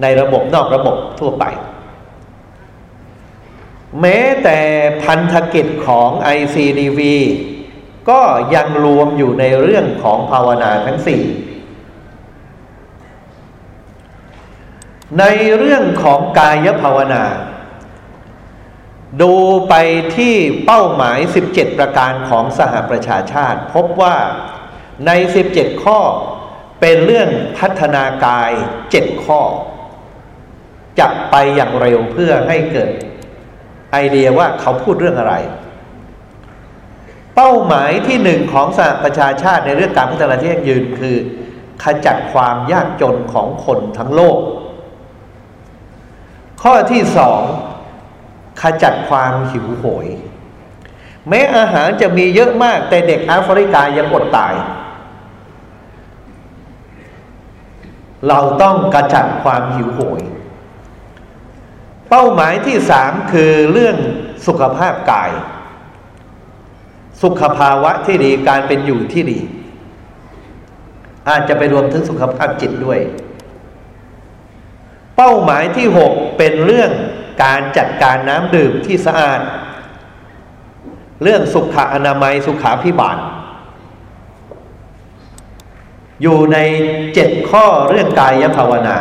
ในระบบนอกระบบทั่วไป แม้แต่พันธกิจของ ICDV ก็ยังรวมอยู่ในเรื่องของภาวนาทั้งสี่ในเรื่องของกายภาวนา ดูไปที่เป้าหมาย 17 ประการของสหประชาชาติ พบว่าใน 17 ข้อเป็นเรื่องพัฒนากาย 7 ข้อ จะไปอย่างเร็วเพื่อให้เกิดไอเดียว่าเขาพูดเรื่องอะไร เป้าหมายที่หนึ่งของสหประชาชาติในเรื่องการพัฒนาที่ยั่งยืนคือ ขจัดความยากจนของคนทั้งโลก ข้อที่สอง ขจัดความหิวโหย แม้อาหารจะมีเยอะมาก แต่เด็กแอฟริกายังอดตาย เราต้องกระจัดความหิวโหย เป้าหมายที่สามคือเรื่องสุขภาพกาย สุขภาวะที่ดีการเป็นอยู่ที่ดี อาจจะไปรวมถึงสุขภาพจิตด้วย เป้าหมายที่หกเป็นเรื่อง การจัดการน้ำดื่มที่สะอาด เรื่องสุขอนามัยสุขาพิบาล อยู่ในเจ็ดข้อเรื่องกายภาวนา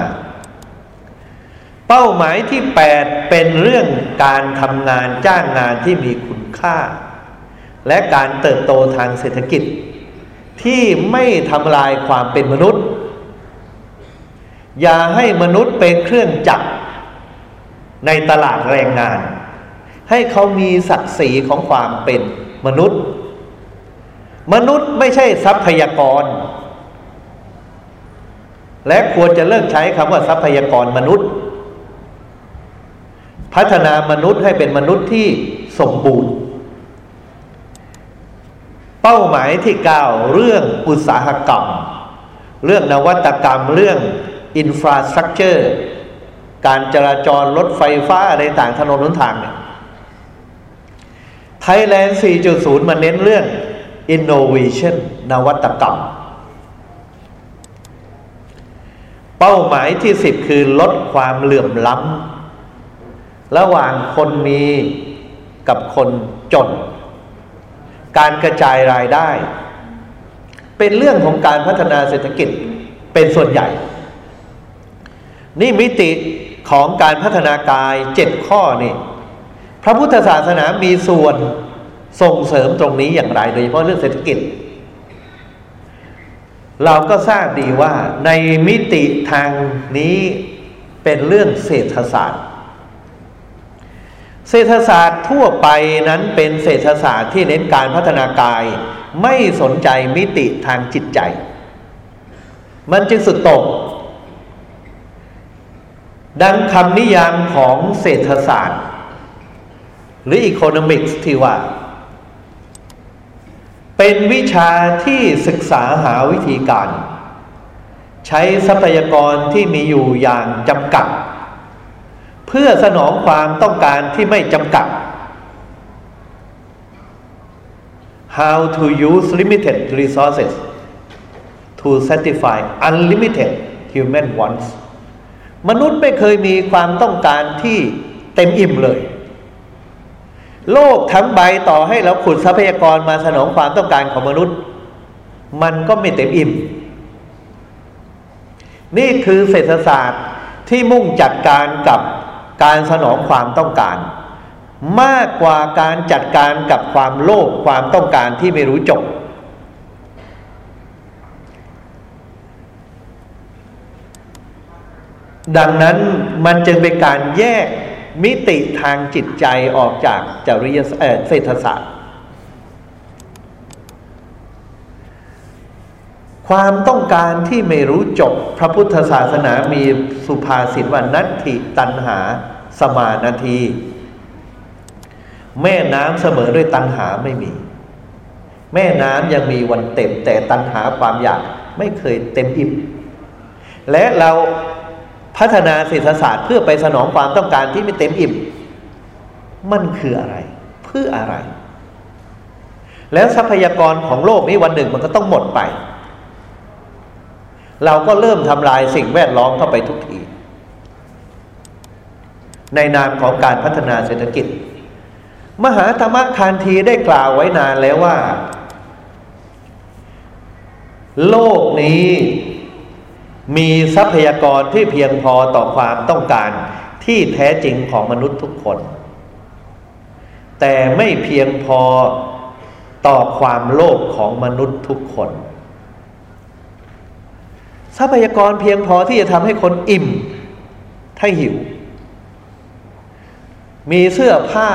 เป้าหมายที่แปดเป็นเรื่องการทำงานจ้างงานที่มีคุณค่า และการเติบโตทางเศรษฐกิจ ที่ไม่ทำลายความเป็นมนุษย์ อย่าให้มนุษย์เป็นเครื่องจักร ในตลาดแรงงาน ให้เขามีศักดิ์ศรีของความเป็นมนุษย์ มนุษย์ไม่ใช่ทรัพยากร และควรจะเลิกใช้คำว่าทรัพยากรมนุษย์ พัฒนามนุษย์ให้เป็นมนุษย์ที่สมบูรณ์ เป้าหมายที่เก้าเรื่องอุตสาหกรรม เรื่องนวัตกรรมเรื่องอินฟราสตรักเจอร์ การจราจรรถไฟฟ้าอะไรต่างถนนหนทางเนี่ยไทยแลนด์ 4.0มาเน้นเรื่อง innovation นวัตกรรม เป้าหมายที่สิบคือลดความเหลื่อมล้ำระหว่างคนมีกับคนจน การกระจายรายได้ เป็นเรื่องของการพัฒนาเศรษฐกิจเป็นส่วนใหญ่ นี่มิติ ของการพัฒนากายเจ็ดข้อนี่พระพุทธศาสนามีส่วนส่งเสริมตรงนี้อย่างไร โดยเฉพาะเรื่องเศรษฐกิจ เราก็ทราบดีว่าในมิติทางนี้เป็นเรื่องเศรษฐศาสตร์ เศรษฐศาสตร์ทั่วไปนั้นเป็นเศรษฐศาสตร์ที่เน้นการพัฒนากาย ไม่สนใจมิติทางจิตใจ มันจึงสุดตก ดังคำนิยามของเศรษฐศาสตร์ หรือ Economics ที่ว่า เป็นวิชาที่ศึกษาหาวิธีการ ใช้ทรัพยากรที่มีอยู่อย่างจำกัด เพื่อสนองความต้องการที่ไม่จำกัด How to use limited resources to satisfy unlimited human wants มนุษย์ไม่เคยมีความต้องการที่เต็มอิ่มเลย โลกทั้งใบต่อให้เราขุดทรัพยากรมาสนองความต้องการของมนุษย์ มันก็ไม่เต็มอิ่ม นี่คือเศรษฐศาสตร์ที่มุ่งจัดการกับการสนองความต้องการ มากกว่าการจัดการกับความโลภความต้องการที่ไม่รู้จบ ดังนั้นมันจึงเป็นการแยกมิติทางจิตใจออกจากจริยเศรษฐศาสตร์ ความต้องการที่ไม่รู้จบพระพุทธศาสนามีสุภาษิตว่านัตถิตันหาสมานาที แม่น้ำเสมอด้วยตันหาไม่มี แม่น้ำยังมีวันเต็มแต่ตันหาความอยากไม่เคยเต็มอิ่มและเรา พัฒนาเศรษฐศาสตร์เพื่อไปสนองความต้องการที่ไม่เต็มอิ่ม มันคืออะไร เพื่ออะไร แล้วทรัพยากรของโลกนี้วันหนึ่งมันก็ต้องหมดไป เราก็เริ่มทำลายสิ่งแวดล้อมเข้าไปทุกที ในนามของการพัฒนาเศรษฐกิจ มหาธรรมคานทีได้กล่าวไว้นานแล้วว่า โลกนี้ มีทรัพยากรที่เพียงพอต่อความต้องการที่แท้จริงของมนุษย์ทุกคน แต่ไม่เพียงพอต่อความโลภของมนุษย์ทุกคน ทรัพยากรเพียงพอที่จะทำให้คนอิ่ม ถ้าหิว มีเสื้อผ้า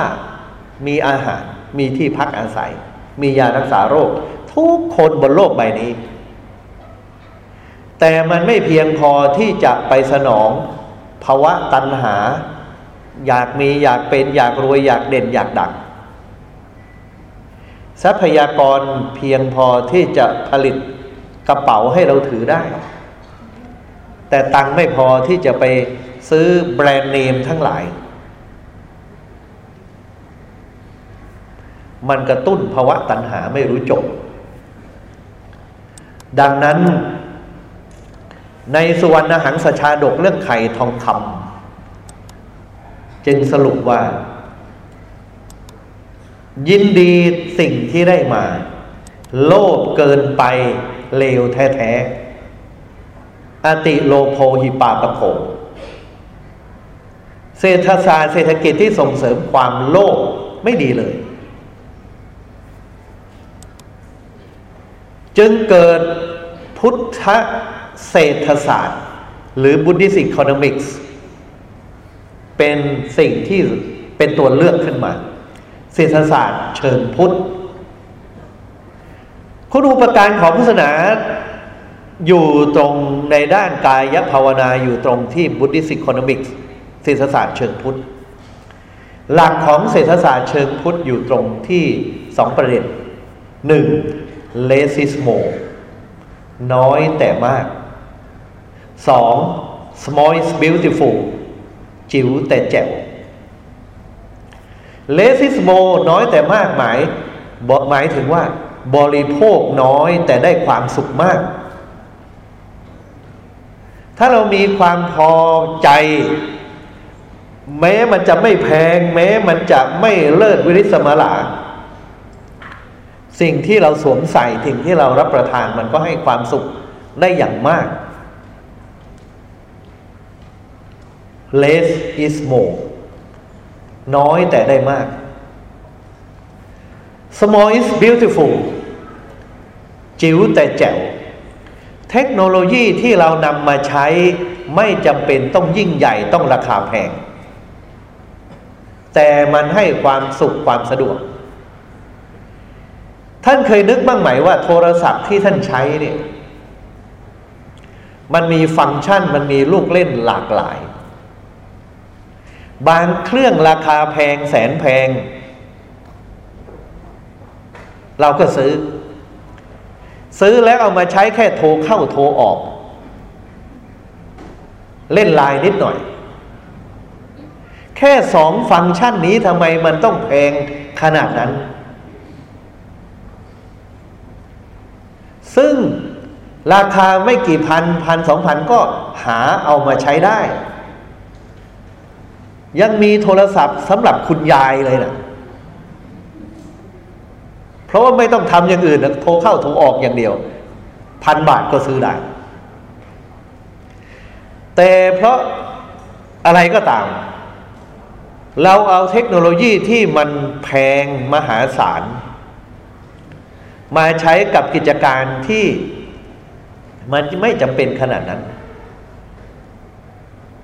มีอาหาร มีที่พักอาศัย มียารักษาโรค ทุกคนบนโลกใบนี้ แต่มันไม่เพียงพอที่จะไปสนองภาวะตัณหา อยากมีอยากเป็นอยากรวยอยากเด่นอยากดังทรัพยากรเพียงพอที่จะผลิตกระเป๋าให้เราถือได้ แต่ตังไม่พอที่จะไปซื้อแบรนด์เนมทั้งหลาย มันกระตุ้นภาวะตัณหาไม่รู้จบ ดังนั้น ในสุวรรณหังสชาดกเรื่องไข่ทองคำจึงสรุปว่า ยินดีสิ่งที่ได้มา โลภเกินไปเลวแท้ๆอติโลโพหิปาปโภเศรษฐศาสตร์เศรษฐกิจที่ส่งเสริมความโลภไม่ดีเลย จึงเกิดพุทธ เศรษฐศาสตร์ หรือ Buddhist Economics เป็นสิ่งที่เป็นตัวเลือกขึ้นมา เศรษฐศาสตร์เชิงพุทธ คุณอุปการของพุทธศาสนาอยู่ตรงในด้านกายภาวนาอยู่ตรงที่ Buddhist Economics เศรษฐศาสตร์เชิงพุทธ หลักของเศรษฐศาสตร์เชิงพุทธอยู่ตรงที่สองประเด็นหนึ่ง less is more น้อยแต่มาก สอง small is beautiful จิ๋วแต่แจ๋ว less is more น้อยแต่มากหมายบอกหมายถึงว่า บริโภคน้อยแต่ได้ความสุขมาก ถ้าเรามีความพอใจ แม้มันจะไม่แพง แม้มันจะไม่เลิศวิริสมาลาสิ่งที่เราสวมใส่สิ่งที่เรารับประทานมันก็ให้ความสุขได้อย่างมาก less is more น้อยแต่ได้มาก small is beautiful จิ๋วแต่แจ๋ว เทคโนโลยีที่เรานำมาใช้ไม่จำเป็นต้องยิ่งใหญ่ต้องราคาแพง แต่มันให้ความสุขความสะดวก ท่านเคยนึกบ้างไหมว่าโทรศัพท์ที่ท่านใช้เนี่ยมันมีฟังก์ชันมันมีลูกเล่นหลากหลาย บางเครื่องราคาแพงแสนแพง เราก็ซื้อ ซื้อแล้วเอามาใช้แค่โทรเข้าโทรออก เล่นไลน์นิดหน่อย แค่สองฟังก์ชันนี้ทำไมมันต้องแพงขนาดนั้น ซึ่งราคาไม่กี่พันพันสองพันก็หาเอามาใช้ได้ ยังมีโทรศัพท์สำหรับคุณยายเลยนะเพราะว่าไม่ต้องทำอย่างอื่นนะโทรเข้าโทรออกอย่างเดียว พันบาทก็ซื้อได้ แต่เพราะอะไรก็ตาม เราเอาเทคโนโลยีที่มันแพงมหาศาล มาใช้กับกิจการที่มันไม่จำเป็นขนาดนั้น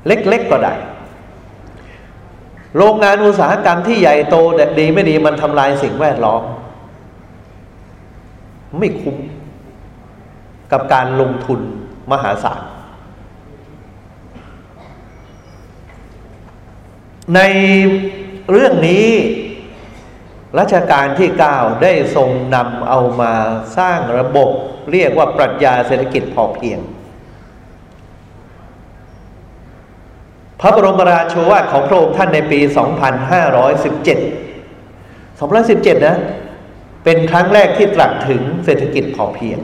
เล็กๆก็ได้ โรงงานอุตสาหกรรมที่ใหญ่โตแต่ดีไม่ดีมันทำลายสิ่งแวดล้อม ไม่คุ้มกับการลงทุนมหาศาล ในเรื่องนี้รัชกาลที่เก้าได้ทรงนำเอามาสร้างระบบ เรียกว่าปรัชญาเศรษฐกิจพอเพียง พระบรมราโชวาทของพระองค์ท่านในปี 2517 217 นะ เป็นครั้งแรกที่ตรัสถึงเศรษฐกิจพอเพียง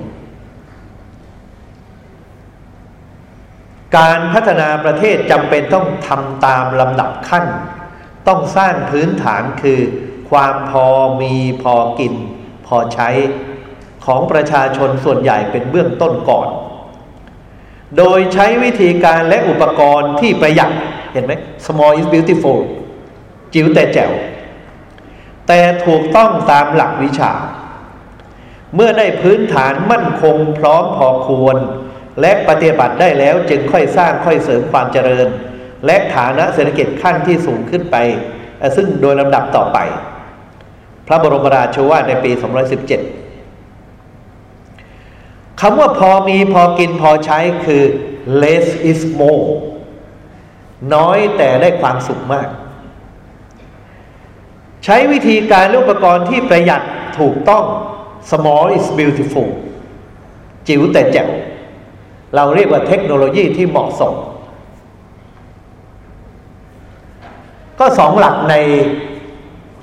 การพัฒนาประเทศจำเป็นต้องทำตามลำดับขั้น ต้องสร้างพื้นฐานคือ ความพอมีพอกิน พอใช้ของประชาชนส่วนใหญ่เป็นเบื้องต้นก่อน โดยใช้วิธีการและอุปกรณ์ที่ประหยัด เห็นไหม small is beautiful จิ๋วแต่แจ๋ว แต่ถูกต้องตามหลักวิชา เมื่อได้พื้นฐานมั่นคงพร้อมพอควร และปฏิบัติได้แล้วจึงค่อยสร้างค่อยเสริมความเจริญ และฐานะเศรษฐกิจขั้นที่สูงขึ้นไป ซึ่งโดยลำดับต่อไป พระบรมราชวาทในปี 217 คำว่าพอมีพอกินพอใช้คือ less is more น้อยแต่ได้ความสุขมาก ใช้วิธีการอุปกรณ์ที่ประหยัดถูกต้อง small is beautiful จิ๋วแต่แจ๋วเราเรียกว่าเทคโนโลยีที่เหมาะสม ก็สองหลักใน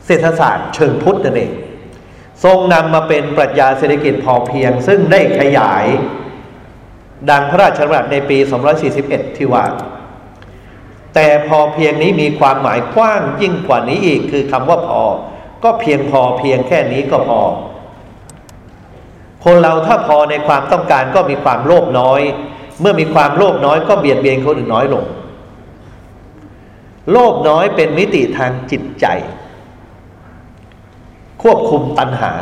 เศรษฐศาสตร์เชิงพุทธนั่นเอง ทรงนำมาเป็นปรัชญาเศรษฐกิจพอเพียง ซึ่งได้ขยาย ดังพระราชดำรัสในปี 241 ที่ว่า แต่พอเพียงนี้มีความหมายกว้างยิ่งกว่านี้อีกคือคำว่าพอ ก็เพียงพอเพียงแค่นี้ก็พอ คนเราถ้าพอในความต้องการก็มีความโลภน้อย เมื่อมีความโลภน้อยก็เบียดเบียนคนอื่นน้อยลง โลภน้อยเป็นมิติทางจิตใจ ควบคุมตัณหา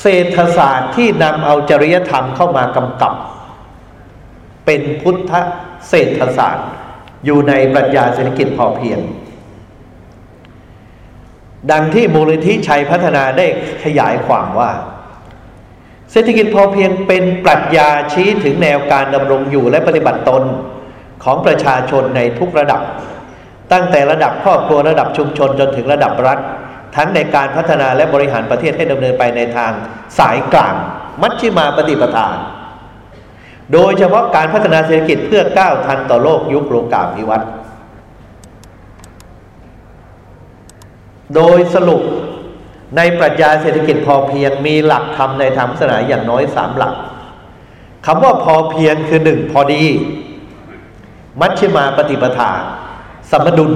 เศรษฐศาสตร์ที่นำเอาจริยธรรมเข้ามากำกับ เป็นพุทธเศรษฐศาสตร์ อยู่ในปรัชญาเศรษฐกิจพอเพียง ดังที่มูลนิธิชัยพัฒนาได้ขยายความว่า เศรษฐกิจพอเพียงเป็นปรัชญาชี้ถึงแนวการดำรงอยู่และปฏิบัติตนของประชาชนในทุกระดับ ตั้งแต่ระดับครอบครัวระดับชุมชนจนถึงระดับรัฐ ทั้งในการพัฒนาและบริหารประเทศให้ดำเนินไปในทางสายกลาง มัชชิมาปฏิปทาโดยเฉพาะการพัฒนาเศรษฐกิจเพื่อก้าวทันต่อโลกยุคโลกาภิวัตน์โดยสรุปในปรัชญาเศรษฐกิจพอเพียงมีหลักธรรมในทางศาสนาอย่างน้อยสามหลักคำว่าพอเพียงคือหนึ่งพอดี มัชฌิมาปฏิปทาสมดุล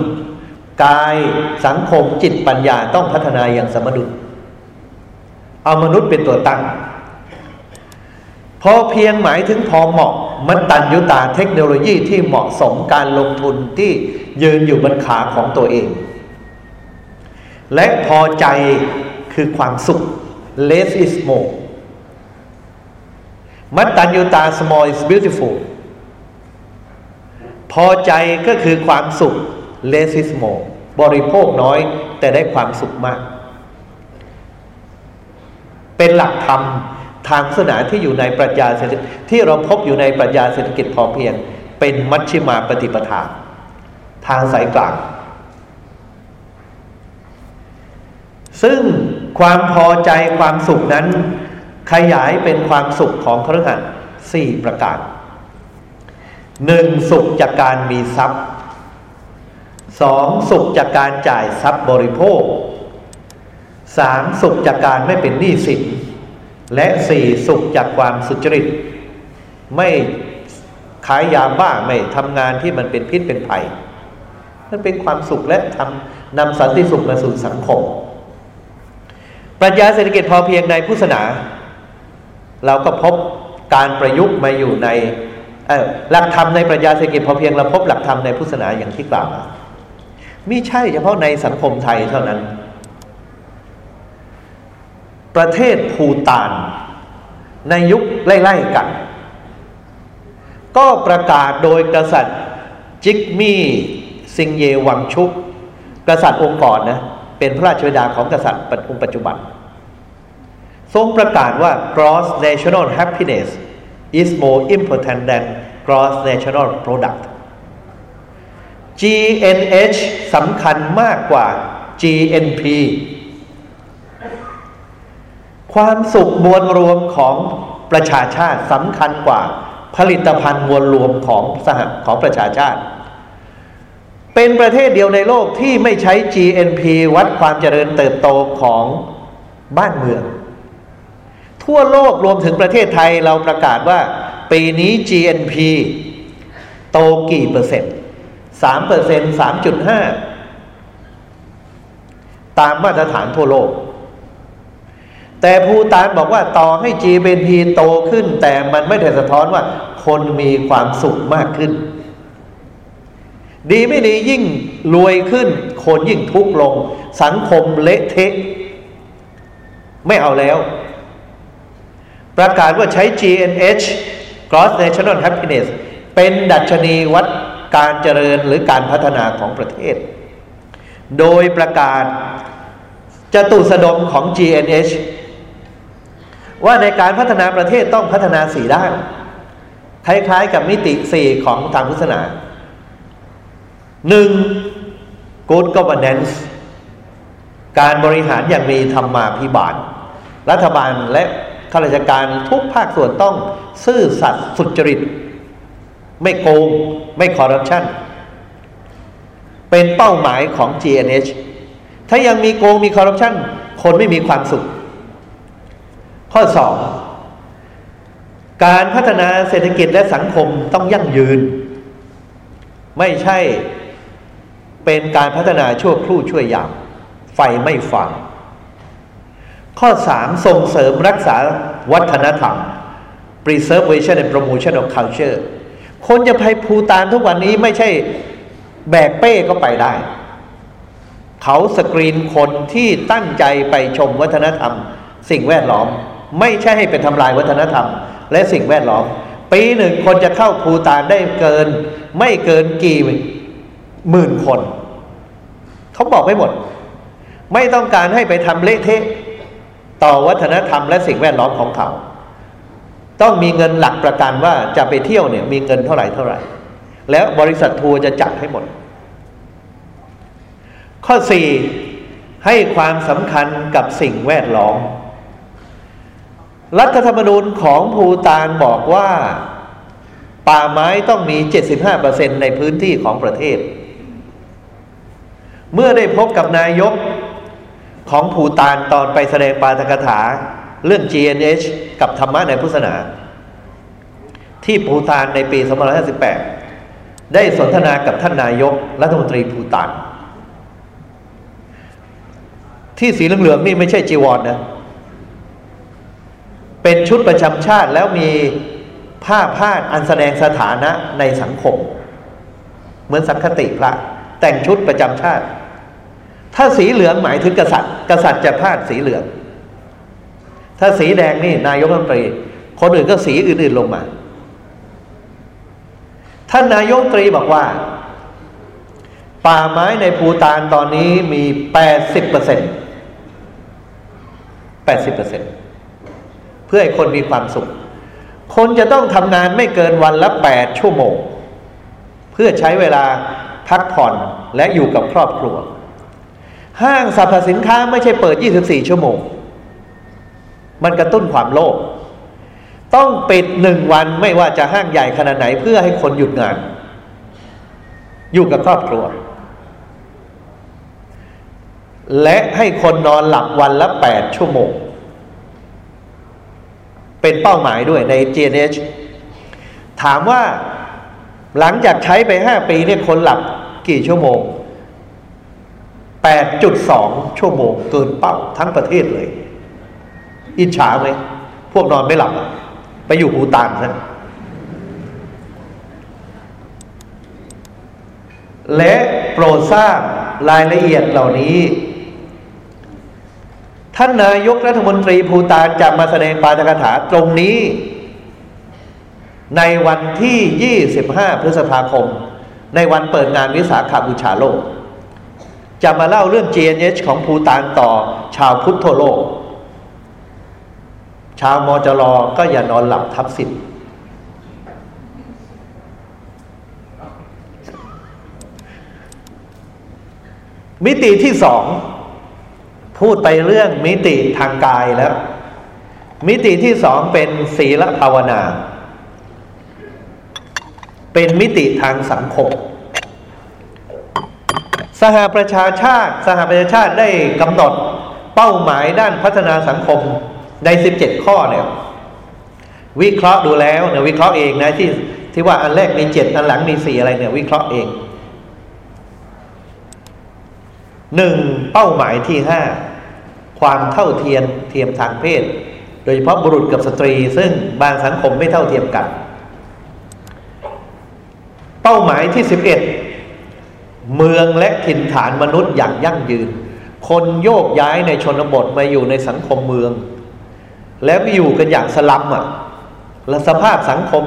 กายสังคมจิตปัญญาต้องพัฒนาอย่างสมดุล เอามนุษย์เป็นตัวตั้ง พอเพียงหมายถึงพอเหมาะมันตันยุตาเทคโนโลยีที่เหมาะสมการลงทุนที่ยืนอยู่บนขาของตัวเอง และพอใจคือความสุข less is more มัตตัญญูตา small is beautiful พอใจก็คือความสุข less is more บริโภคน้อยแต่ได้ความสุขมาก เป็นหลักธรรมทางศาสนาที่อยู่ในปรัชญาเศรษฐกิที่เราพบอยู่ในปรัชญาเศรษฐกิจพอเพียง เป็นมัชฌิมาปฏิปทา ทางสายกลาง ซึ่งความพอใจความสุขนั้น ขยายเป็นความสุขของครหัสสี่ประการหนึ่งสุขจากการมีทรัพย์ สองสุขจากการจ่ายทรัพย์บริโภคสามสุขจากการไม่เป็นหนี้สินและสี่สุขจากความสุจริต ไม่ขายยาบ้าไม่ทำงานที่มันเป็นพิษเป็นภัยมันเป็นความสุขและทำนำสันติสุขมาสู่สังคม ปรัชญาเศรษฐกิจพอเพียงในพุทธศาสนา เราก็พบการประยุกต์มาอยู่ในหลักธรรมในปรัชญาเศรษฐกิจพอเพียงเราพบหลักธรรมในพุทธศาสนาอย่างที่กล่าวมา ไม่ใช่เฉพาะในสังคมไทยเท่านั้น ประเทศภูตาน ในยุคไล่ๆกัน ก็ประกาศโดยกษัตริย์จิกมี่ซิงเยวังชุก กษัตริย์องค์ก่อนนะเป็นพระราชบิดาของกษัตริย์องค์ปัจจุบัน ทรงประกาศว่า gross national happiness is more important than gross national product GNH สำคัญมากกว่า GNP ความสุขมวลรวมของประชาชาติสำคัญกว่าผลิตภัณฑ์มวลรวมของสหของประชาชาติ เป็นประเทศเดียวในโลกที่ไม่ใช้ GNP วัดความเจริญเติบโตของบ้านเมือง ทั่วโลกรวมถึงประเทศไทยเราประกาศว่า ปีนี้ GNP โตกี่เปอร์เซ็นต์ สามเปอร์เซ็นต์สามจุดห้าตามมาตรฐานทั่วโลก แต่ภูตานบอกว่าต่อให้ GNP โตขึ้น แต่มันไม่ได้สะท้อนว่า คนมีความสุขมากขึ้น ดีไม่ดียิ่งรวยขึ้น คนยิ่งทุกข์ลง สังคมเละเทะ ไม่เอาแล้ว ประกาศว่าใช้ GNH Gross National Happiness เป็นดัชนีวัด การเจริญหรือการพัฒนาของประเทศ โดยประกาศจตุสดมของ GNH ว่าในการพัฒนาประเทศต้องพัฒนาสี่ด้าน คล้ายๆกับมิติสี่ของทางพุทธศาสนาหนึ่ง good governance การบริหารอย่างมีธรรมาภิบาล รัฐบาลและข้าราชการทุกภาคส่วนต้องซื่อสัตย์สุจริต ไม่โกง ไม่คอร์รัปชันเป็นเป้าหมายของ GNH ถ้ายังมีโกงมีคอร์รัปชันคนไม่มีความสุข ข้อสองการพัฒนาเศรษฐกิจและสังคมต้องยั่งยืน ไม่ใช่เป็นการพัฒนาชั่วครู่ชั่วยยาม ไฟไม่ฟังข้อสามส่งเสริมรักษาวัฒนธรรม preservation and promotion of culture คนจะไปภูตานทุกวันนี้ไม่ใช่แบกเป้ก็ไปได้ เขาสกรีนคนที่ตั้งใจไปชมวัฒนธรรม สิ่งแวดล้อม ไม่ใช่ให้เป็นทำลายวัฒนธรรม และสิ่งแวดล้อม ปีหนึ่งคนจะเข้าภูตานได้เกิน ไม่เกินกี่หมื่นคน เขาบอกไม่หมด ไม่ต้องการให้ไปทำเละเทะต่อวัฒนธรรมและสิ่งแวดล้อมของเขา ต้องมีเงินหลักประกันว่าจะไปเที่ยวเนี่ยมีเงินเท่าไหร่เท่าไหร่ แล้วบริษัททัวร์จะจัดให้หมด ข้อสี่ให้ความสำคัญกับสิ่งแวดล้อม รัฐธรรมนูญของภูตานบอกว่า ป่าไม้ต้องมี 75%ในพื้นที่ของประเทศ เมื่อได้พบกับนายกของภูตานตอนไปแสดงปาฐกถา เรื่อง GNH กับธรรมะในพุทธศาสนา ที่ภูตานในปี 2558 ได้สนทนากับท่านนายกรัฐมนตรีภูตาน ที่สีเหลืองๆนี่ไม่ใช่จีวรนนะ เป็นชุดประจำชาติแล้วมีผ้าพาดอันแสดงสถานะในสังคม เหมือนสังคติพระ แต่งชุดประจำชาติ ถ้าสีเหลืองหมายถึงกษัตริย์ กษัตริย์จะพาดสีเหลือง ถ้าสีแดงนี่นายกรัฐมนตรี คนอื่นก็สีอื่น ๆลงมา ท่านนายกตรีบอกว่า ป่าไม้ในภูตานตอนนี้มีแปดสิบเปอร์เซ็นต์แปดสิบเปอร์เซ็นต์เพื่อให้คนมีความสุข คนจะต้องทำงานไม่เกินวันละแปดชั่วโมง เพื่อใช้เวลาพักผ่อนและอยู่กับครอบครัว ห้างสรรพสินค้าไม่ใช่เปิด 24 ชั่วโมง มันกระตุ้นความโลภต้องปิดหนึ่งวันไม่ว่าจะห้างใหญ่ขนาดไหนเพื่อให้คนหยุดงาน อยู่กับครอบครัว และให้คนนอนหลับวันละ8ชั่วโมง เป็นเป้าหมายด้วยใน GNH ถามว่าหลังจากใช้ไป5ปีเนี่ยคนหลับกี่ชั่วโมง 8.2 ชั่วโมงเกินเป้าทั้งประเทศเลย อิจฉาไหมพวกนอนไม่หลับ ไปอยู่ภูตานนะและโปรดทราบรายละเอียดเหล่านี้ ท่านนายกรัฐมนตรีภูตานจะมาแสดงปาฐกถาตรงนี้ ในวันที่ 25 พฤษภาคม ในวันเปิดงานวิสาขาบูชาโลก จะมาเล่าเรื่อง GNH ของภูตานต่อชาวพุทธทั่วโลก ชาวมอจรก็อย่านอนหลับทับสิทธิ์มิติที่สองพูดไปเรื่องมิติทางกายแล้ว มิติที่สองเป็นศีลภาวนา เป็นมิติทางสังคม สหประชาชาติ สหประชาชาติได้กำหนดเป้าหมายด้านพัฒนาสังคม ใน17ข้อเนี่ยวิเคราะห์ดูแล้วเนี่ยวิเคราะห์เองนะที่ที่ว่าอันแรกมีเจ็ดอันหลังมีสี่อะไรเนี่ยวิเคราะห์เองหนึ่งเป้าหมายที่ห้าความเท่าเทียมเทียมทางเพศ โดยเฉพาะบุรุษกับสตรี ซึ่งบางสังคมไม่เท่าเทียมกัน เป้าหมายที่สิบเอ็ดเมืองและถิ่นฐานมนุษย์อย่างยั่งยืน คนโยกย้ายในชนบทมาอยู่ในสังคมเมือง แล้วอยู่กันอย่างสลัมอะและสภาพสังคม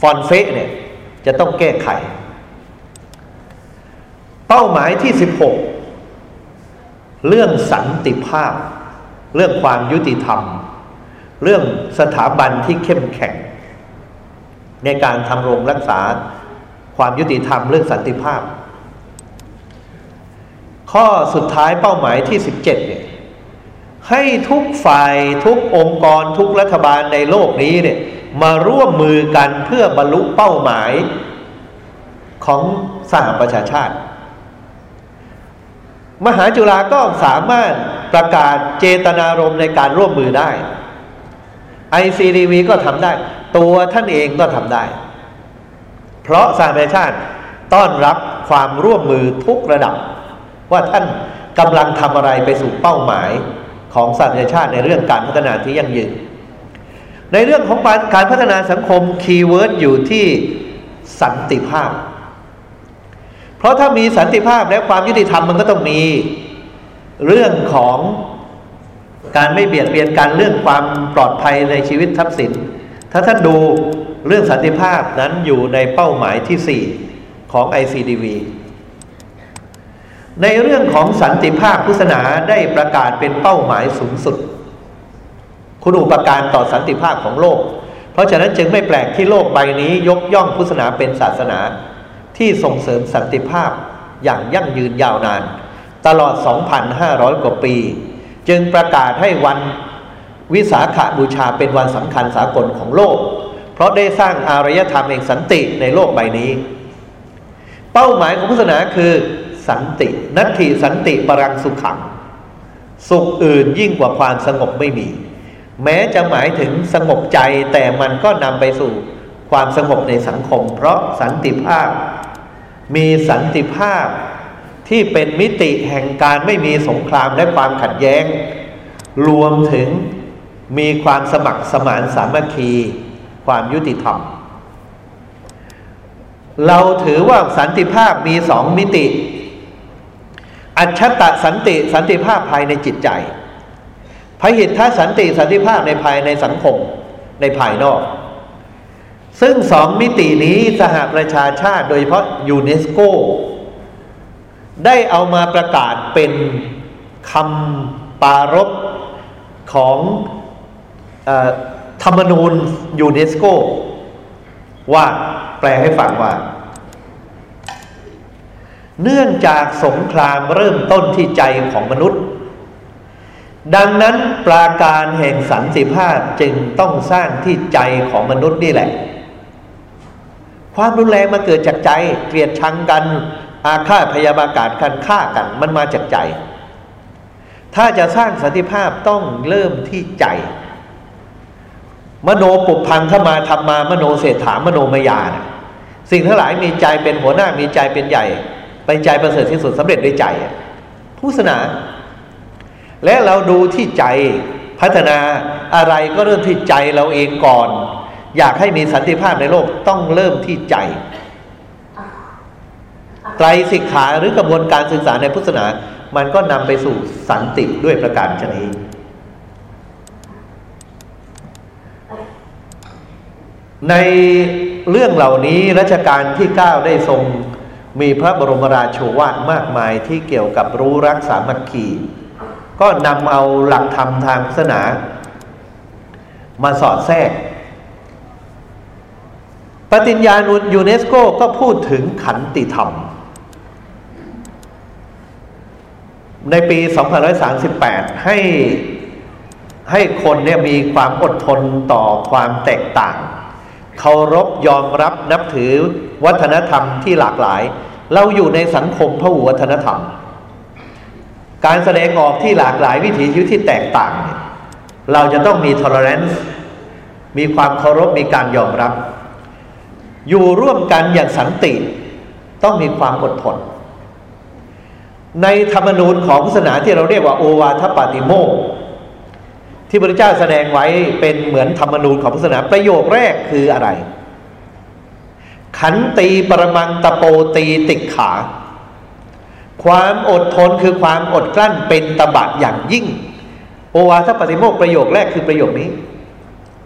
ฟอนเฟะเนี่ยจะต้องแก้ไข เป้าหมายที่สิบหกเรื่องสันติภาพ เรื่องความยุติธรรม เรื่องสถาบันที่เข้มแข็ง ในการทำรงรักษาความยุติธรรมเรื่องสันติภาพ ข้อสุดท้ายเป้าหมายที่สิบเจ็ดเนี่ย ให้ทุกฝ่ายทุกองค์กรทุกรัฐบาลในโลกนี้เนี่ยมาร่วมมือกันเพื่อบรรลุเป้าหมายของสหประชาชาติ มหาจุฬาก็สามารถประกาศเจตนารมณ์ในการร่วมมือได้ ICDV ก็ทำได้ ตัวท่านเองก็ทำได้ เพราะสหประชาชาติต้อนรับความร่วมมือทุกระดับ ว่าท่านกำลังทำอะไรไปสู่เป้าหมาย ของสหประชาชาติในเรื่องการพัฒนาที่ยั่งยืน ในเรื่องของการพัฒนาสังคม keyword อยู่ที่สันติภาพ เพราะถ้ามีสันติภาพและความยุติธรรมมันก็ต้องมีเรื่องของการไม่เบียดเบียนกันเรื่องความปลอดภัยในชีวิตทรัพย์สิน ถ้าท่านดูเรื่องสันติภาพนั้นอยู่ในเป้าหมายที่ 4 ของ ICDV ในเรื่องของสันติภาพพุทธศาสนาได้ประกาศเป็นเป้าหมายสูงสุด คุณอุปการต่อสันติภาพของโลก เพราะฉะนั้นจึงไม่แปลกที่โลกใบนี้ยกย่องพุทธศาสนาเป็นศาสนา ที่ส่งเสริมสันติภาพอย่างยั่งยืนยาวนาน ตลอด 2,500 กว่าปี จึงประกาศให้วันวิสาขาบูชาเป็นวันสำคัญสากลของโลก เพราะได้สร้างอารยธรรมแห่งสันติในโลกใบนี้ เป้าหมายของพุทธศาสนาคือ สันติ นัตถิสันติปรังสุขัง สุขอื่นยิ่งกว่าความสงบไม่มี แม้จะหมายถึงสงบใจแต่มันก็นำไปสู่ความสงบในสังคม เพราะสันติภาพ มีสันติภาพที่เป็นมิติแห่งการไม่มีสงครามและความขัดแย้ง รวมถึงมีความสมัครสมานสามัคคี ความยุติธรรม เราถือว่าสันติภาพมีสองมิติ อัจฉตสันติสันติภาพภายในจิตใจพหิทธสันติสันติภาพในภายในสังคมในภายนอก ซึ่งสองมิตินี้สหประชาชาติโดยเฉพาะยูเนสโก ได้เอามาประกาศเป็นคำปารบของอธรรมนูญยูเนสโก ว่าแปลให้ฟังว่า เนื่องจากสงครามเริ่มต้นที่ใจของมนุษย์ ดังนั้นปราการแห่งสันติภาพจึงต้องสร้างที่ใจของมนุษย์นี่แหละ ความรุนแรงมาเกิดจากใจ เกลียดชังกัน อาฆาตพยาบาทกันฆ่ากัน มันมาจากใจ ถ้าจะสร้างสันติภาพต้องเริ่มที่ใจ มโนปุพังเข้ามาทำมามโนเศรษฐามโนมยานะสิ่งทั้งหลายมีใจเป็นหัวหน้ามีใจเป็นใหญ่ ไปใจประเสริฐที่สุดสำเร็จด้วยใจผู้สนา และเราดูที่ใจพัฒนาอะไรก็เริ่มที่ใจเราเองก่อน อยากให้มีสันติภาพในโลกต้องเริ่มที่ใจ ไตรสิกขาหรือกระบวนการศึกษาในพุทธศาสนา มันก็นำไปสู่สันติด้วยประการชนีในเรื่องเหล่านี้รัชกาลที่เก้าได้ทรง มีพระบรมราโชวาทมากมายที่เกี่ยวกับรู้รักสามัคคี ก็นำเอาหลักธรรมทางศาสนา มาสอดแทรก ปฏิญญาณยูเนสโกก็พูดถึงขันติธรรม ในปี 2538 ให้ให้คนเนี่ยมีความอดทนต่อความแตกต่าง เคารพยอมรับนับถือวัฒนธรรมที่หลากหลาย เราอยู่ในสังคมพหุวัฒนธรรม การแสดงออกที่หลากหลายวิถีชีวิตที่แตกต่างเนี่ยเราจะต้องมี tolerance มีความเคารพมีการยอมรับ อยู่ร่วมกันอย่างสันติ ต้องมีความอดทน ในธรรมนูญของศาสนาที่เราเรียกว่าโอวาทปาติโมกที่พระเจ้าแสดงไว้เป็นเหมือนธรรมนูญของศาสนาประโยคแรกคืออะไร ขันตีปรมังตะโปตีติกขา ความอดทนคือความอดกลั้นเป็นตบะอย่างยิ่ง โอวาทปฏิโมกประโยคแรกคือประโยคนี้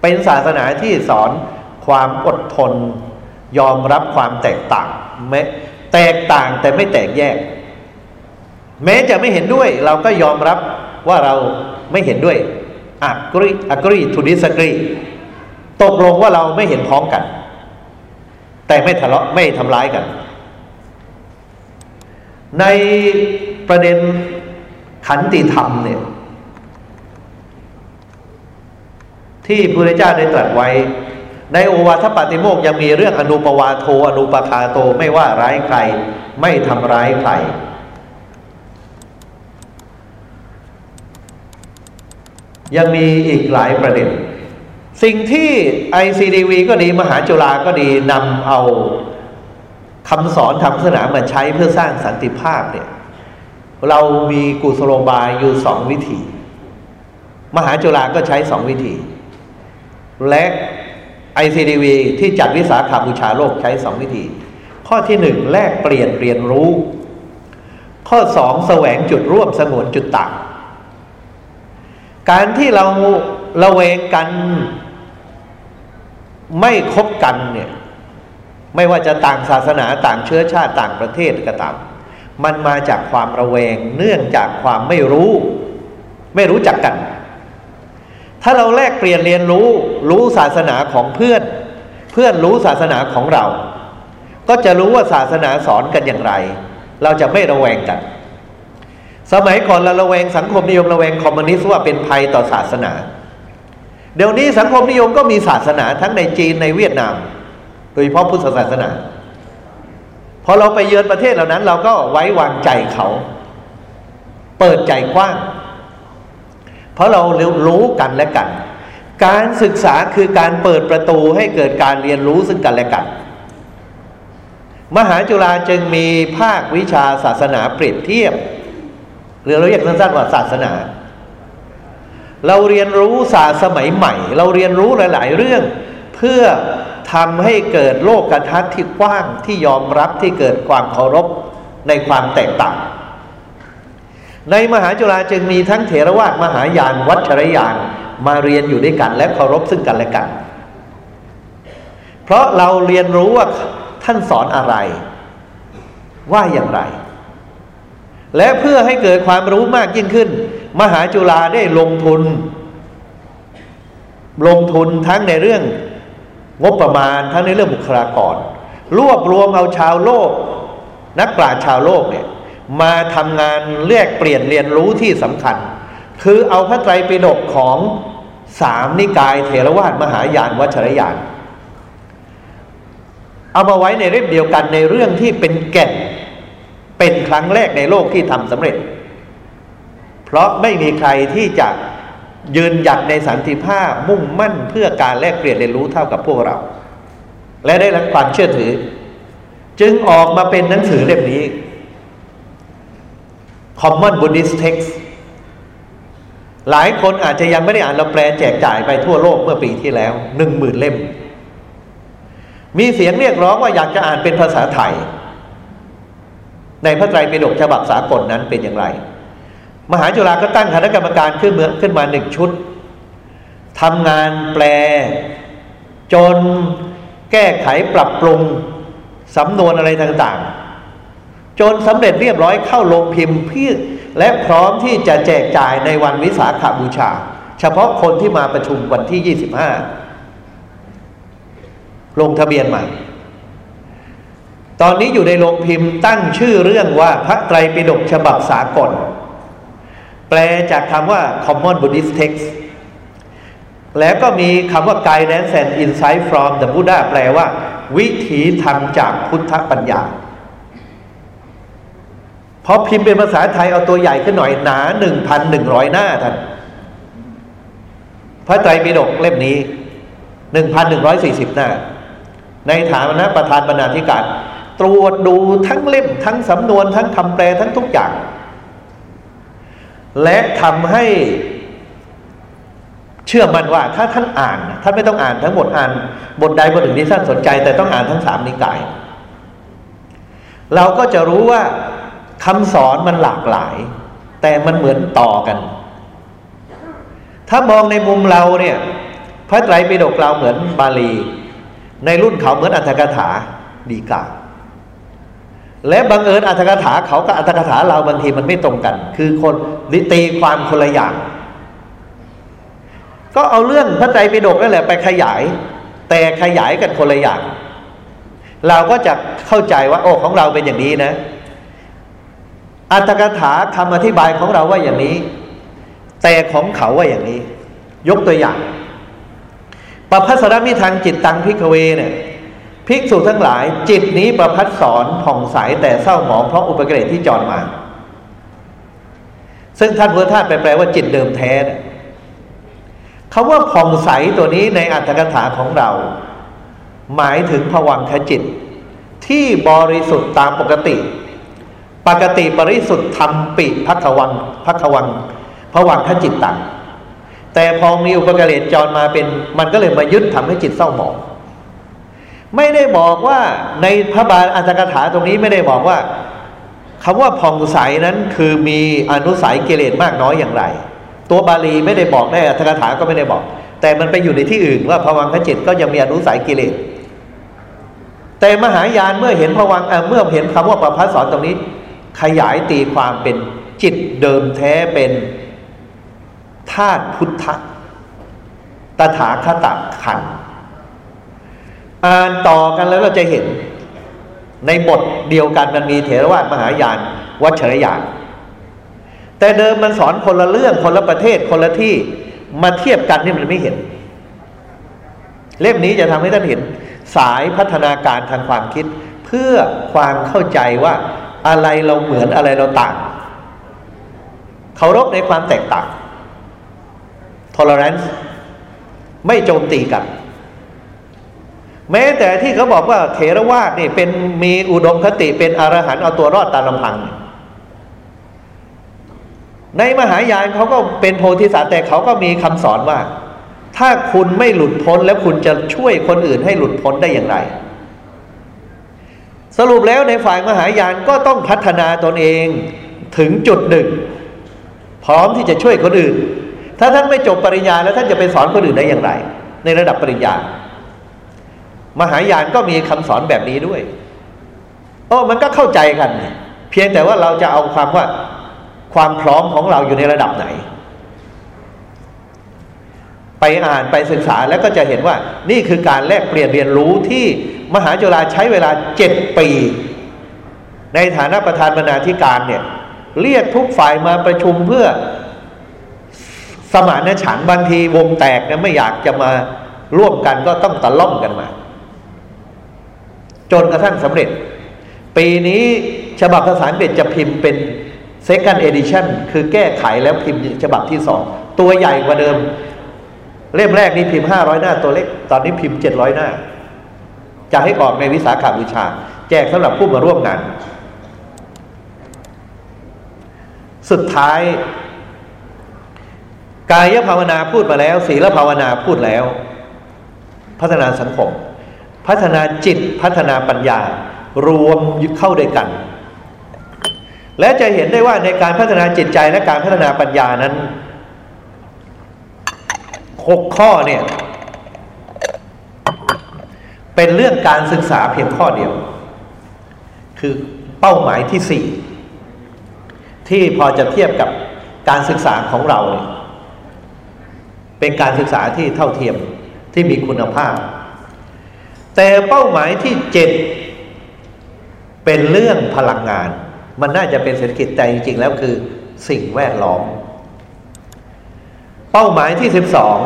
เป็นศาสนาที่สอนความอดทน ยอมรับความแตกต่างแม้แตกต่างแต่ไม่แตกแยก แม้จะไม่เห็นด้วย เราก็ยอมรับว่าเราไม่เห็นด้วย agree agree to disagree ตกลงว่าเราไม่เห็นพ้องกัน แต่ไม่ทะเลาะไม่ทำร้ายกัน ในประเด็นขันติธรรมเนี่ยที่พระเจ้าได้ตรัสไว้ ในโอวาทปาติโมกยังมีเรื่องอนุปวาโทอนุปคาโตไม่ว่าร้ายใคร ไม่ทำร้ายใครยังมีอีกหลายประเด็น สิ่งที่ ICDV ก็ดีมหาจุฬาก็ดีนำเอาคำสอนทางศาสนามาใช้เพื่อสร้างสันติภาพเนี่ย เรามีกุศโลบายอยู่สองวิธี มหาจุฬาก็ใช้สองวิธี และ ICDV ที่จัดวิสาขาบูชาโลกใช้สองวิธี ข้อที่หนึ่งแลกเปลี่ยนเรียนรู้ ข้อสองแสวงจุดร่วมสงวนจุดต่าง การที่เราราเวงกัน ไม่คบกันเนี่ยไม่ว่าจะต่างศาสนาต่างเชื้อชาติต่างประเทศก็ตามมันมาจากความระแวงเนื่องจากความไม่รู้ ไม่รู้จักกัน ถ้าเราแลกเปลี่ยนเรียนรู้ รู้ศาสนาของเพื่อน เพื่อนรู้ศาสนาของเรา ก็จะรู้ว่าศาสนาสอนกันอย่างไร เราจะไม่ระแวงกัน สมัยก่อนเราระแวงสังคมนิยมระแวงคอมมิวนิสต์ว่าเป็นภัยต่อศาสนา เดี๋ยวนี้สังคมนิยมก็มีศาสนาทั้งในจีนในเวียดนาม โดยเฉพาะพุทธศาสนา พอเราไปเยือนประเทศเหล่านั้น เราก็ไว้วางใจเขา เปิดใจกว้าง เพราะเรารู้กันและกัน การศึกษาคือการเปิดประตูให้เกิดการเรียนรู้ซึ่งกันและกัน มหาจุฬาจึงมีภาควิชาศาสนาเปรียบเทียบ หรือเราเรียกสั้นๆว่าศาสนา เราเรียนรู้ศาสตร์สมัยใหม่ เราเรียนรู้หลาย ๆ เรื่อง เพื่อทำให้เกิดโลกกระทัดที่กว้างที่ยอมรับที่เกิดความเคารพในความแตกต่าง ในมหาจุฬาจึงมีทั้งเถรวาทมหายาน วัชรยานมาเรียนอยู่ด้วยกัน และเคารพซึ่งกันและกัน เพราะเราเรียนรู้ว่าท่านสอนอะไร ว่าอย่างไร และเพื่อให้เกิดความรู้มากยิ่งขึ้น มหาจุฬาได้ลงทุน ลงทุนทั้งในเรื่องงบประมาณทั้งในเรื่องบุคลากร รวบรวมเอาชาวโลก นักปราชญ์ชาวโลกเนี่ยมาทำงานเรียกเปลี่ยนเรียนรู้ที่สำคัญ คือเอาพระไตรปิฎกของสามนิกายเถรวาทมหายานวัชรยาน เอามาไว้ในเล่มเดียวกันในเรื่องที่เป็นแก่น เป็นครั้งแรกในโลกที่ทำสำเร็จ เพราะไม่มีใครที่จะยืนหยัดในสันติภาพมุ่งมั่นเพื่อการแลกเปลี่ยนเรียนรู้เท่ากับพวกเรา และได้รับความเชื่อถือ จึงออกมาเป็นหนังสือเล่มนี้ Common Buddhist Text หลายคนอาจจะยังไม่ได้อ่านเราแปลแจกจ่ายไปทั่วโลกเมื่อปีที่แล้วหนึ่งหมื่นเล่ม มีเสียงเรียกร้องว่าอยากจะอ่านเป็นภาษาไทย ในพระไตรปิฎกฉบับสากลนั้นเป็นอย่างไร มหาจุฬาก็ตั้งคณะกรรมการขึ้นเมือขึ้นมาหนึ่งชุดทำงานแปล จนแก้ไขปรับปรุงสำนวนอะไรต่างๆ จนสำเร็จเรียบร้อยเข้าลงพิมพ์เพื่อและพร้อมที่จะแจกจ่ายในวันวิสาขาบูชา เฉพาะคนที่มาประชุมวันที่ 25 ลงทะเบียนใหมาตอนนี้อยู่ในโรงพิมพ์ตั้งชื่อเรื่องว่าพระไตรปิฎกฉบับสากล แปลจากคำว่า Common Buddhist Text แล้วก็มีคำว่า Guidance and Insight from the Buddha แปลว่า วิถีธรรมจากพุทธปัญญาพอพิมพ์เป็นภาษาไทยเอาตัวใหญ่ขึ้นหน่อยหนาหนึ่งพันหนึ่งร้อยหน้าท่านพระไตรปิฎกเล่มนี้หนึ่งพันหนึ่งร้อยสี่สิบหน้า ในฐานะประธานบรรณาธิการ ตรวจดูทั้งเล่มทั้งสำนวนทั้งคำแปลทั้งทุกอย่าง และทำให้เชื่อมั่นว่าถ้าท่านอ่านท่านไม่ต้องอ่านทั้งหมดอ่านบทใดบทหนึ่งที่ท่านสนใจ แต่ต้องอ่านทั้งสามนิกาย เราก็จะรู้ว่าคำสอนมันหลากหลาย แต่มันเหมือนต่อกัน ถ้ามองในมุมเราเนี่ย พระไตรปิฎกเราเหมือนบาลี ในรุ่นเขาเหมือนอัตถกถาดีกา และบังเอิญอัตถกถาเขากับอัตถกถาเราบางทีมันไม่ตรงกัน คือคนนิตีความคนละอย่าง ก็เอาเรื่องพระไตรปิฎกนั่นแหละไปขยาย แต่ขยายกันคนละอย่าง เราก็จะเข้าใจว่า โอ้ของเราเป็นอย่างนี้นะ อัตถกถาคำอธิบายของเราว่าอย่างนี้ แต่ของเขาว่าอย่างนี้ ยกตัวอย่างปพัสรมิทางจิตตังพิกเวเนี่ย ภิกษุทั้งหลายจิตนี้ประพัดสอนผ่องใสแต่เศร้าหมองเพราะอุปกิเลสที่จอนมา ซึ่งท่านพุทธทาสไปแปลว่าจิตเดิมแท้คำว่าผ่องใสตัวนี้ในอัตถกถาของเรา หมายถึงผวังคจิต ที่บริสุทธิ์ตามปกติ ปกติบริสุทธิ์ทำปิพักวังพักวังผวังคจิตต่างแต่พอมีอุปกิเลสจรมาเป็น มันก็เลยมายึดทำให้จิตเศร้าหมอง ไม่ได้บอกว่าในพระบาลอัตถกถาตรงนี้ไม่ได้บอกว่าคำว่าผ่องใสนั้นคือมีอนุสัยกิเลสมากน้อยอย่างไร ตัวบาลีไม่ได้บอกได้อัตถกถาก็ไม่ได้บอก แต่มันไปอยู่ในที่อื่นว่าภวังคจิตก็ยังมีอนุสัยกิเลสแต่มหายานเมื่อเห็นภวังเมื่อเห็นคำว่าประพัสสอนตรงนี้ ขยายตีความเป็นจิตเดิมแท้เป็นธาตุพุทธตถาคตขันธ์ อ่านต่อกันแล้วเราจะเห็น ในบทเดียวกันมันมีเถรวาทมหายาน วัชรยาน แต่เดิมมันสอนคนละเรื่องคนละประเทศคนละที่มาเทียบกันนี่มันไม่เห็น เล่มนี้จะทำให้ท่านเห็น สายพัฒนาการทางความคิด เพื่อความเข้าใจว่าอะไรเราเหมือนอะไรเราต่างเคารพในความแตกต่าง tolerance ไม่โจมตีกัน แม้แต่ที่เขาบอกว่าเถรวาทนี่เป็นมีอุดมคติเป็นอรหันต์เอาตัวรอดตามลำพัง ในมหายานเขาก็เป็นโพธิสัตว์แต่เขาก็มีคำสอนว่า ถ้าคุณไม่หลุดพ้นแล้วคุณจะช่วยคนอื่นให้หลุดพ้นได้อย่างไร สรุปแล้วในฝ่ายมหายานก็ต้องพัฒนาตนเองถึงจุดหนึ่ง พร้อมที่จะช่วยคนอื่น ถ้าท่านไม่จบปริญญาแล้วท่านจะไปสอนคนอื่นได้อย่างไร ในระดับปริญญา มหายานก็มีคำสอนแบบนี้ด้วยโอ้มันก็เข้าใจกัน เพียงแต่ว่าเราจะเอาความว่าความพร้อมของเราอยู่ในระดับไหน ไปอ่านไปศึกษาแล้วก็จะเห็นว่า นี่คือการแลกเปลี่ยนเรียนรู้ที่มหาจุฬาใช้เวลาเจ็ดปี ในฐานะประธานบรรณาธิการเนี่ยเรียกทุกฝ่ายมาประชุมเพื่อสมานฉันบางทีวงแตกนะไม่อยากจะมาร่วมกันก็ต้องตะล่อมกันมา จนกระทั่งสำเร็จ ปีนี้ฉบับภาษาอังกฤษจะพิมพ์เป็น second edition คือแก้ไขแล้วพิมพ์ฉบับที่สองตัวใหญ่กว่าเดิม เล่มแรกนี่พิมพ์ห้าร้อยหน้าตัวเล็ก ตอนนี้พิมพ์เจ็ดร้อยหน้า จะให้ออกในวิสาขาบูชา แจกสำหรับผู้มาร่วมงาน สุดท้าย กายภาวนาพูดมาแล้ว ศีลภาวนาพูดแล้ว พัฒนาสังคม พัฒนาจิตพัฒนาปัญญารวมเข้าด้วยกัน และจะเห็นได้ว่าในการพัฒนาจิตใจและการพัฒนาปัญญานั้นหกข้อเนี่ยเป็นเรื่องการศึกษาเพียงข้อเดียว คือเป้าหมายที่สี่ที่พอจะเทียบกับการศึกษาของเราเนี่ยเป็นการศึกษาที่เท่าเทียมที่มีคุณภาพ แต่เป้าหมายที่เจ็ดเป็นเรื่องพลังงาน มันน่าจะเป็นเศรษฐกิจแต่จริงๆ แล้วคือสิ่งแวดล้อม เป้าหมายที่สิบสอง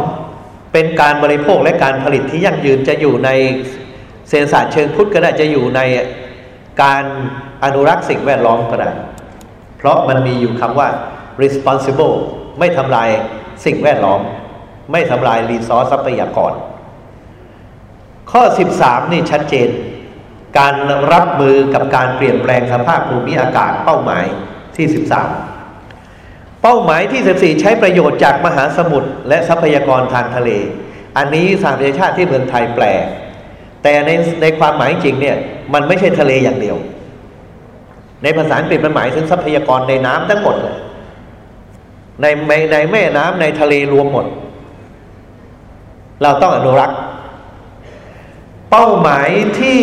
เป็นการบริโภคและการผลิตที่ยั่งยืนจะอยู่ในเศรษฐศาสตร์เชิงพุทธก็ได้จะอยู่ในการอนุรักษ์สิ่งแวดล้อมก็ได้ เพราะมันมีอยู่คำว่า responsible ไม่ทำลายสิ่งแวดล้อม ไม่ทำลายรีซอสทรัพยากร ข้อ 13 นี่ชัดเจน การรับมือกับการเปลี่ยนแปลงสภาพภูมิอากาศเป้าหมายที่ 13 เป้าหมายที่ 14 ใช้ประโยชน์จากมหาสมุทรและทรัพยากรทางทะเล อันนี้สหประชาชาติที่เมืองไทยแปล แต่ในในความหมายจริงเนี่ยมันไม่ใช่ทะเลอย่างเดียว ในภาษาอังกฤษมันหมายถึงทรัพยากรในน้ำทั้งหมดเลยในในแม่น้ำในทะเลรวมหมด เราต้องอนุรักษ์ เป้าหมายที่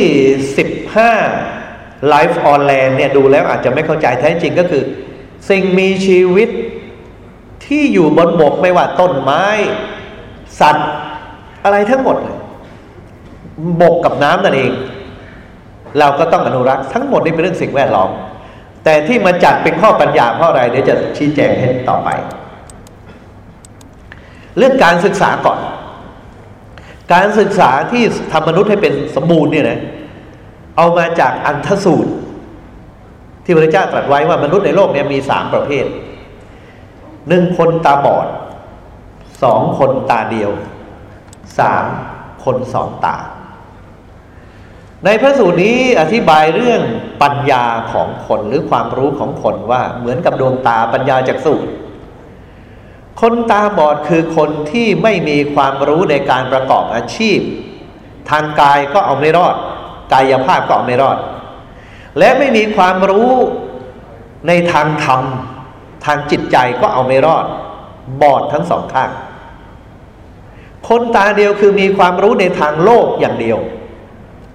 15 Life on Land เนี่ยดูแล้วอาจจะไม่เข้าใจแท้จริงก็คือ สิ่งมีชีวิตที่อยู่บนบกไม่ว่าต้นไม้ สัตว์อะไรทั้งหมดเลยบกกับน้ำนั่นเอง เราก็ต้องอนุรักษ์ทั้งหมดนี่เป็นเรื่องสิ่งแวดล้อม แต่ที่มาจัดเป็นข้อปัญญาเพราะอะไรเดี๋ยวจะชี้แจงให้ต่อไป เรื่องการศึกษาก่อน การศึกษาที่ทำมนุษย์ให้เป็นสมบูรณ์เนี่ยนะเอามาจากอันทสูตร ที่พระเจ้าตรัสไว้ว่ามนุษย์ในโลกเนี้มีสามประเภทหนึ่งคนตาบอดสองคนตาเดียวสามคนสองตา ในพระสูตรนี้อธิบายเรื่องปัญญาของคนหรือความรู้ของคนว่าเหมือนกับดวงตาปัญญาจากสูตร คนตาบอดคือคนที่ไม่มีความรู้ในการประกอบอาชีพ ทางกายก็เอาไม่รอด กายภาพก็เอาไม่รอด และไม่มีความรู้ในทางธรรม ทางจิตใจก็เอาไม่รอด บอดทั้งสองข้าง คนตาเดียวคือมีความรู้ในทางโลกอย่างเดียว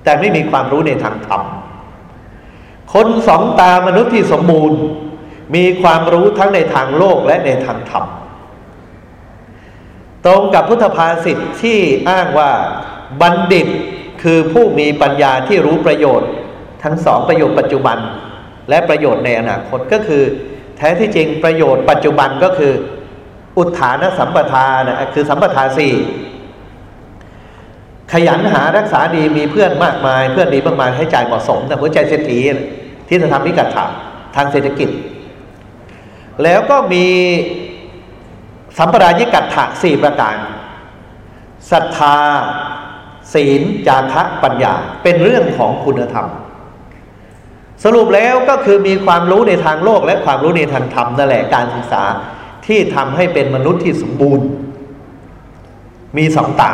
แต่ไม่มีความรู้ในทางธรรม คนสองตามนุษย์ที่สมบูรณ์ มีความรู้ทั้งในทางโลกและในทางธรรม ตรงกับพุทธภาษิตที่อ้างว่าบัณฑิตคือผู้มีปัญญาที่รู้ประโยชน์ ทั้งสองประโยชน์ปัจจุบัน และประโยชน์ในอนาคตก็คือ แท้ที่จริงประโยชน์ปัจจุบันก็คือ อุทานสัมปทานนะคือสัมปทานสี่ขยันหารักษาดีมีเพื่อนมากมาย เพื่อนดีมากมายให้จ่ายเหมาะสมนะหัวใจเศรษฐีที่จะทำนิกัดถาทางเศรษฐกิจ แล้วก็มี สัมปรายิกัตถะสี่ประการศรัทธา ศีลจาคะปัญญา เป็นเรื่องของคุณธรรม สรุปแล้วก็คือมีความรู้ในทางโลกและความรู้ในทางธรรมนั่นแหละการศึกษาที่ทำให้เป็นมนุษย์ที่สมบูรณ์ มีสองตา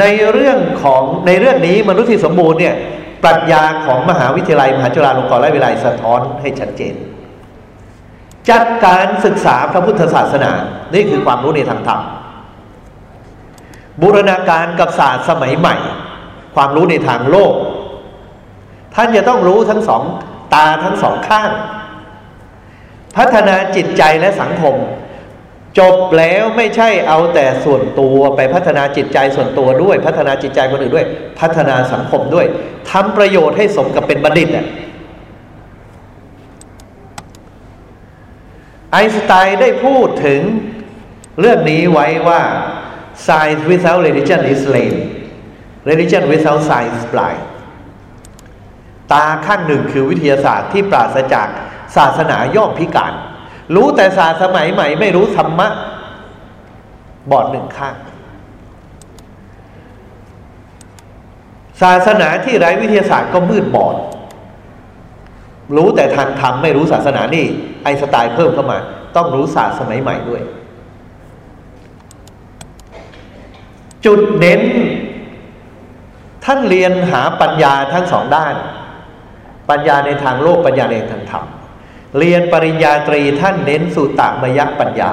ในเรื่องของในเรื่องนี้มนุษย์ที่สมบูรณ์เนี่ยปรัชญาของมหาวิทยาลัย มหาจุฬาลงกรณ์และวิทยาลัยสะท้อนให้ชัดเจน จัดการศึกษาพระพุทธศาสนา นี่คือความรู้ในทางธรรมบูรณาการกับศาสตร์สมัยใหม่ ความรู้ในทางโลก ท่านจะต้องรู้ทั้งสองตาทั้งสองข้าง พัฒนาจิตใจและสังคม จบแล้วไม่ใช่เอาแต่ส่วนตัวไปพัฒนาจิตใจส่วนตัวด้วย พัฒนาจิตใจคนอื่นด้วย พัฒนาสังคมด้วยทำประโยชน์ให้สมกับเป็นบัณฑิตอะ ไอน์สไตน์ได้พูดถึงเรื่องนี้ไว้ว่า science without religion is lame religion without science is blind ตาข้างหนึ่งคือวิทยาศาสตร์ที่ปราศจากศาสนาย่อมพิการ รู้แต่ศาสตร์สมัยใหม่ไม่รู้ธรรมะ บอดหนึ่งข้าง ศาสนาที่ไร้วิทยาศาสตร์ก็มืดบอด รู้แต่ทางธรรมไม่รู้ศาสนานี่ ไอสไตล์เพิ่มเข้ามา ต้องรู้ศาสตร์สมัยใหม่ด้วย จุดเน้น ท่านเรียนหาปัญญาทั้งสองด้าน ปัญญาในทางโลกปัญญาในทางธรรมเรียนปริญญาตรีท่านเน้นสุตตมยปัญญา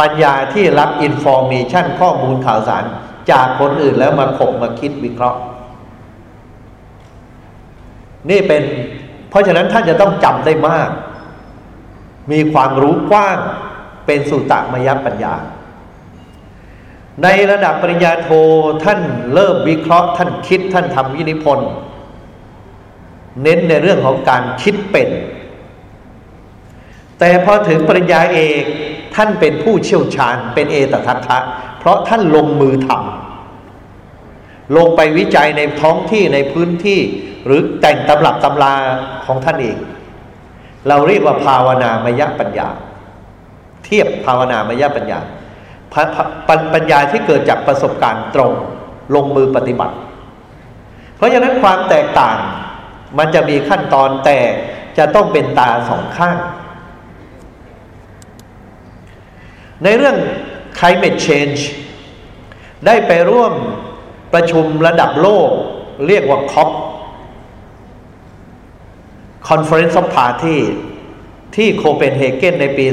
ปัญญาที่รับอินฟอร์เมชันข้อมูลข่าวสาร จากคนอื่นแล้วมาขบมาคิดวิเคราะห์ นี่เป็น เพราะฉะนั้นท่านจะต้องจำได้มาก มีความรู้กว้างเป็นสุตตมยปัญญา ในระดับปริญญาโทท่านเริ่มวิเคราะห์ ท่านคิดท่านทำวินิพนธ์เน้นในเรื่องของการคิดเป็น แต่พอถึงปริญญาเอกท่านเป็นผู้เชี่ยวชาญเป็นเอตทัคคะเพราะท่านลงมือทำลงไปวิจัยในท้องที่ในพื้นที่ หรือแต่งตำรับตำราของท่านเอง เราเรียกว่าภาวนามยปัญญา เทียบภาวนามยปัญญาปัญญาที่เกิดจากประสบการณ์ตรงลงมือปฏิบัติ เพราะฉะนั้นความแตกต่างมันจะมีขั้นตอนแต่จะต้องเป็นตาสองข้าง ในเรื่อง climate change ได้ไปร่วมประชุมระดับโลก เรียกว่า COP Conference of Party ที่โคเปนเฮเกนในปี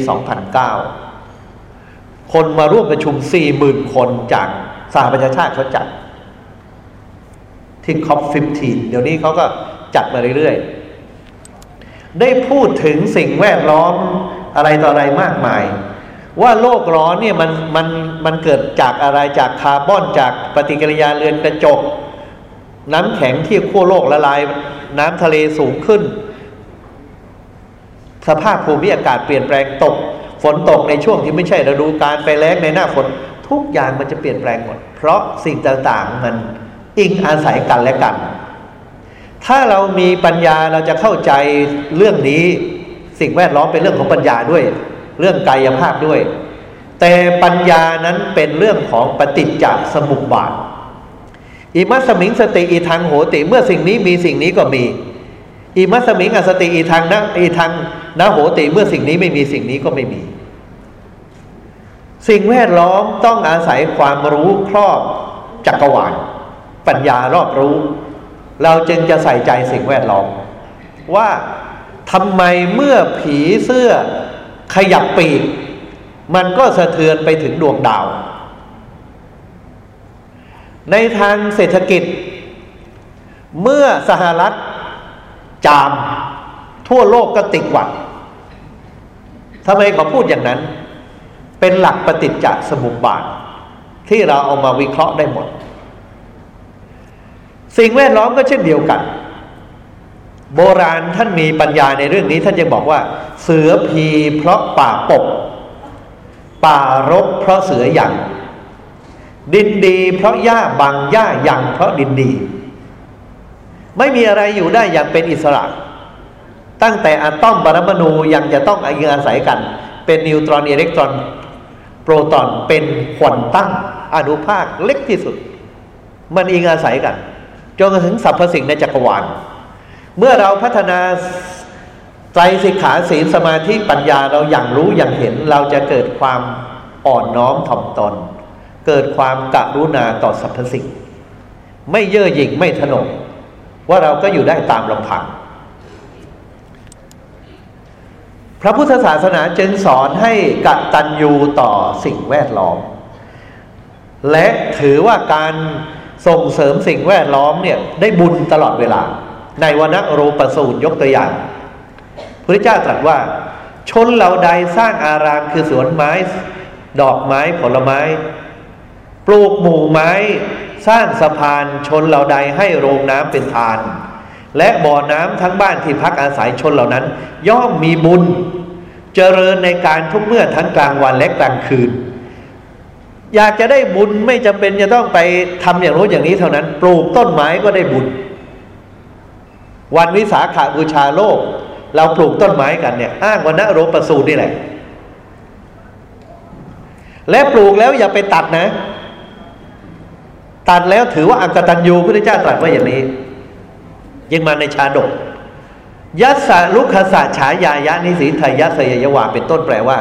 2009 คนมาร่วมประชุม 40,000 คนจากสหประชาชาติเขาจัด ที่ COP 15 เดี๋ยวนี้เขาก็จัดมาเรื่อยๆ ได้พูดถึงสิ่งแวดล้อมอะไรต่ออะไรมากมาย ว่าโลกร้อนเนี่ยมันมันมันเกิดจากอะไรจากคาร์บอนจากปฏิกิริยาเรือนกระจก น้ำแข็งที่ขั้วโลกละลาย น้ำทะเลสูงขึ้น สภาพภูมิอากาศเปลี่ยนแปลงตก ฝนตกในช่วงที่ไม่ใช่ฤดูกาลไปแล้งในหน้าฝนทุกอย่างมันจะเปลี่ยนแปลงหมด เพราะสิ่งต่างๆมันอิงอาศัยกันและกัน ถ้าเรามีปัญญาเราจะเข้าใจเรื่องนี้ สิ่งแวดล้อมเป็นเรื่องของปัญญาด้วย เรื่องกายภาพด้วย แต่ปัญญานั้นเป็นเรื่องของปฏิจจสมุปบาทอิมัสมิงสติอีทางโหติเมื่อสิ่งนี้มีสิ่งนี้ก็มี อิมัสมิงอสติอีทางนะอีทางนะโหติเมื่อสิ่งนี้ไม่มีสิ่งนี้ก็ไม่มี สิ่งแวดล้อมต้องอาศัยความรู้ครอบจักรวาลปัญญารอบรู้ เราจึงจะใส่ใจสิ่งแวดล้อม ว่าทำไมเมื่อผีเสื้อขยับปีก มันก็สะเทือนไปถึงดวงดาว ในทางเศรษฐกิจ เมื่อสหรัฐ จาม ทั่วโลกก็ติดหวัดทำไมเขาพูดอย่างนั้น เป็นหลักปฏิจจสมุปบาท ที่เราเอามาวิเคราะห์ได้หมด สิ่งแวดล้อมก็เช่นเดียวกัน โบราณท่านมีปัญญาในเรื่องนี้ท่านยังบอกว่า เสือพีเพราะป่าปก ป่ารกเพราะเสือหยังดินดีเพราะหญ้าบางหญ้าหยังเพราะดินดี ไม่มีอะไรอยู่ได้อย่างเป็นอิสระ ตั้งแต่อะตอมปรมาณูยังจะต้องอาศัยกัน เป็นนิวตรอนอิเล็กตรอนโปรตอนเป็นควอนตัมอนุภาคเล็กที่สุด มันอิงอาศัยกันจนถึงสรรพสิ่งในจักรวาล เมื่อเราพัฒนาใจสิกขาศีลสมาธิปัญญาเราอย่างรู้อย่างเห็นเราจะเกิดความอ่อนน้อมถ่อมตน เกิดความกรุณาต่อสรรพสิ่ง ไม่เย่อหยิ่งไม่ถนก ว่าเราก็อยู่ได้ตามลำพัง พระพุทธศาสนาจึงสอนให้กตัญญูต่อสิ่งแวดล้อม และถือว่าการส่งเสริมสิ่งแวดล้อมเนี่ยได้บุญตลอดเวลา ในวันโรปสูตรยกตัวอย่างพระเจ้าตรัสว่า ชนเหล่าใดสร้างอารามคือสวนไม้ ดอกไม้ผลไม้ ปลูกหมู่ไม้ สร้างสะพานชนเหล่าใดให้โรงน้ำเป็นทาน และบ่อน้ำทั้งบ้านที่พักอาศัยชนเหล่านั้น ย่อมมีบุญ เจริญในการทุกเมื่อทั้งกลางวันและกลางคืน อยากจะได้บุญไม่จำเป็นจะต้องไปทำอย่างโน้อย่างนี้เท่านั้น ปลูกต้นไม้ก็ได้บุญ วันวิสาขาบูชาโลก เราปลูกต้นไม้กันเนี่ยอ้างวันณโรปสูตรนี่แหละ และปลูกแล้วอย่าไปตัดนะ ตัดแล้วถือว่าอักตันยูพระเจ้าตรัสว่าอย่างนี้ยังมาในชาดกยัสสะลุคสะฉายายะนิสิทายะสยยวาเป็นต้นแปลว่า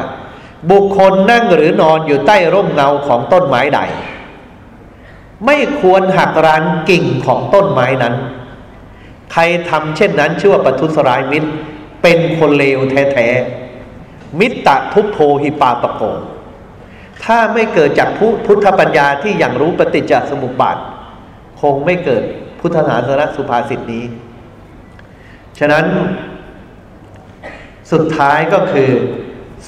บุคคลนั่งหรือนอนอยู่ใต้ร่มเงาของต้นไม้ใด ไม่ควรหักรานกิ่งของต้นไม้นั้น ใครทำเช่นนั้นชื่อว่าปทุสรายมิตร เป็นคนเลวแท้ๆมิตรตะทุพโพหิปาปโก ถ้าไม่เกิดจากพุทธปัญญาที่อย่างรู้ปฏิจจสมุปบาท คงไม่เกิดพุทธศาสนสุภาษิตนี้ ฉะนั้นสุดท้ายก็คือ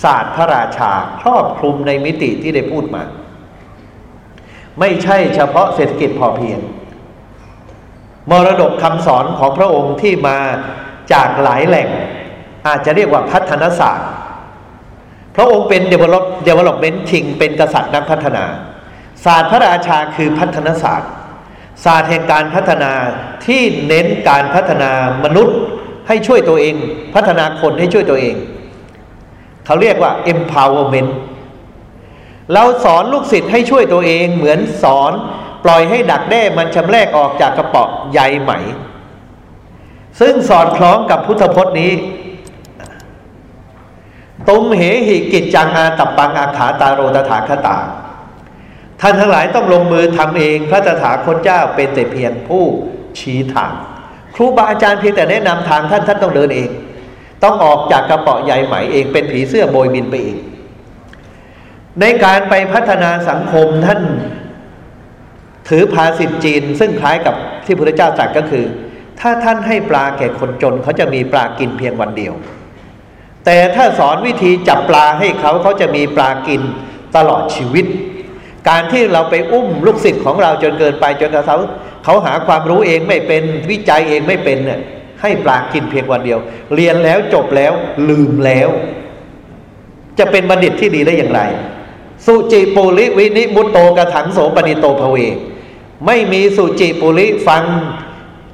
ศาสตร์พระราชาครอบคลุมในมิติที่ได้พูดมา ไม่ใช่เฉพาะเศรษฐกิจพอเพียง มรดกคำสอนของพระองค์ที่มาจากหลายแหล่ง อาจจะเรียกว่าพัฒนศาสตร์ พระองค์เป็น develop development king เป็นกษัตริย์นักพัฒนา ศาสตร์พระราชาคือพัฒนศาสตร์ ศาสตร์แห่งการพัฒนาที่เน้นการพัฒนามนุษย์ให้ช่วยตัวเอง พัฒนาคนให้ช่วยตัวเอง เขาเรียกว่า empowerment เราสอนลูกศิษย์ให้ช่วยตัวเองเหมือนสอนปล่อยให้ดักแด้มันชำแรกออกจากกระเป๋าใยไหม ซึ่งสอดคล้องกับพุทธพจน์นี้ ตุมเหหิกิจจังอาตับปังอาขาตาโรตถาคตา ท่านทั้งหลายต้องลงมือทำเองพระตถาคตเจ้าเป็นแต่เพียงผู้ชี้ทาง ครูบาอาจารย์เพียงแต่แนะนำทางท่านท่านต้องเดินเอง ต้องออกจากกระเป๋าใหญ่ไหมเองเป็นผีเสื้อโบยบินไปเองในการไปพัฒนาสังคมท่านถือภาษิตจีน ซึ่งคล้ายกับที่พระเจ้าตรัสก็คือ ถ้าท่านให้ปลาแก่คนจนเขาจะมีปลากินเพียงวันเดียว แต่ถ้าสอนวิธีจับปลาให้เขาเขาจะมีปลากินตลอดชีวิต การที่เราไปอุ้มลูกศิษย์ของเราจนเกินไปจนกระทั่งเขาหาความรู้เองไม่เป็นวิจัยเองไม่เป็นเนี่ยให้ปลากินเพียงวันเดียว เรียนแล้วจบแล้วลืมแล้ว จะเป็นบัณฑิตที่ดีได้อย่างไร สุจิปุริวินิมุตโตกระถังโสปนิโตภเว ไม่มีสุจิปุริฟัง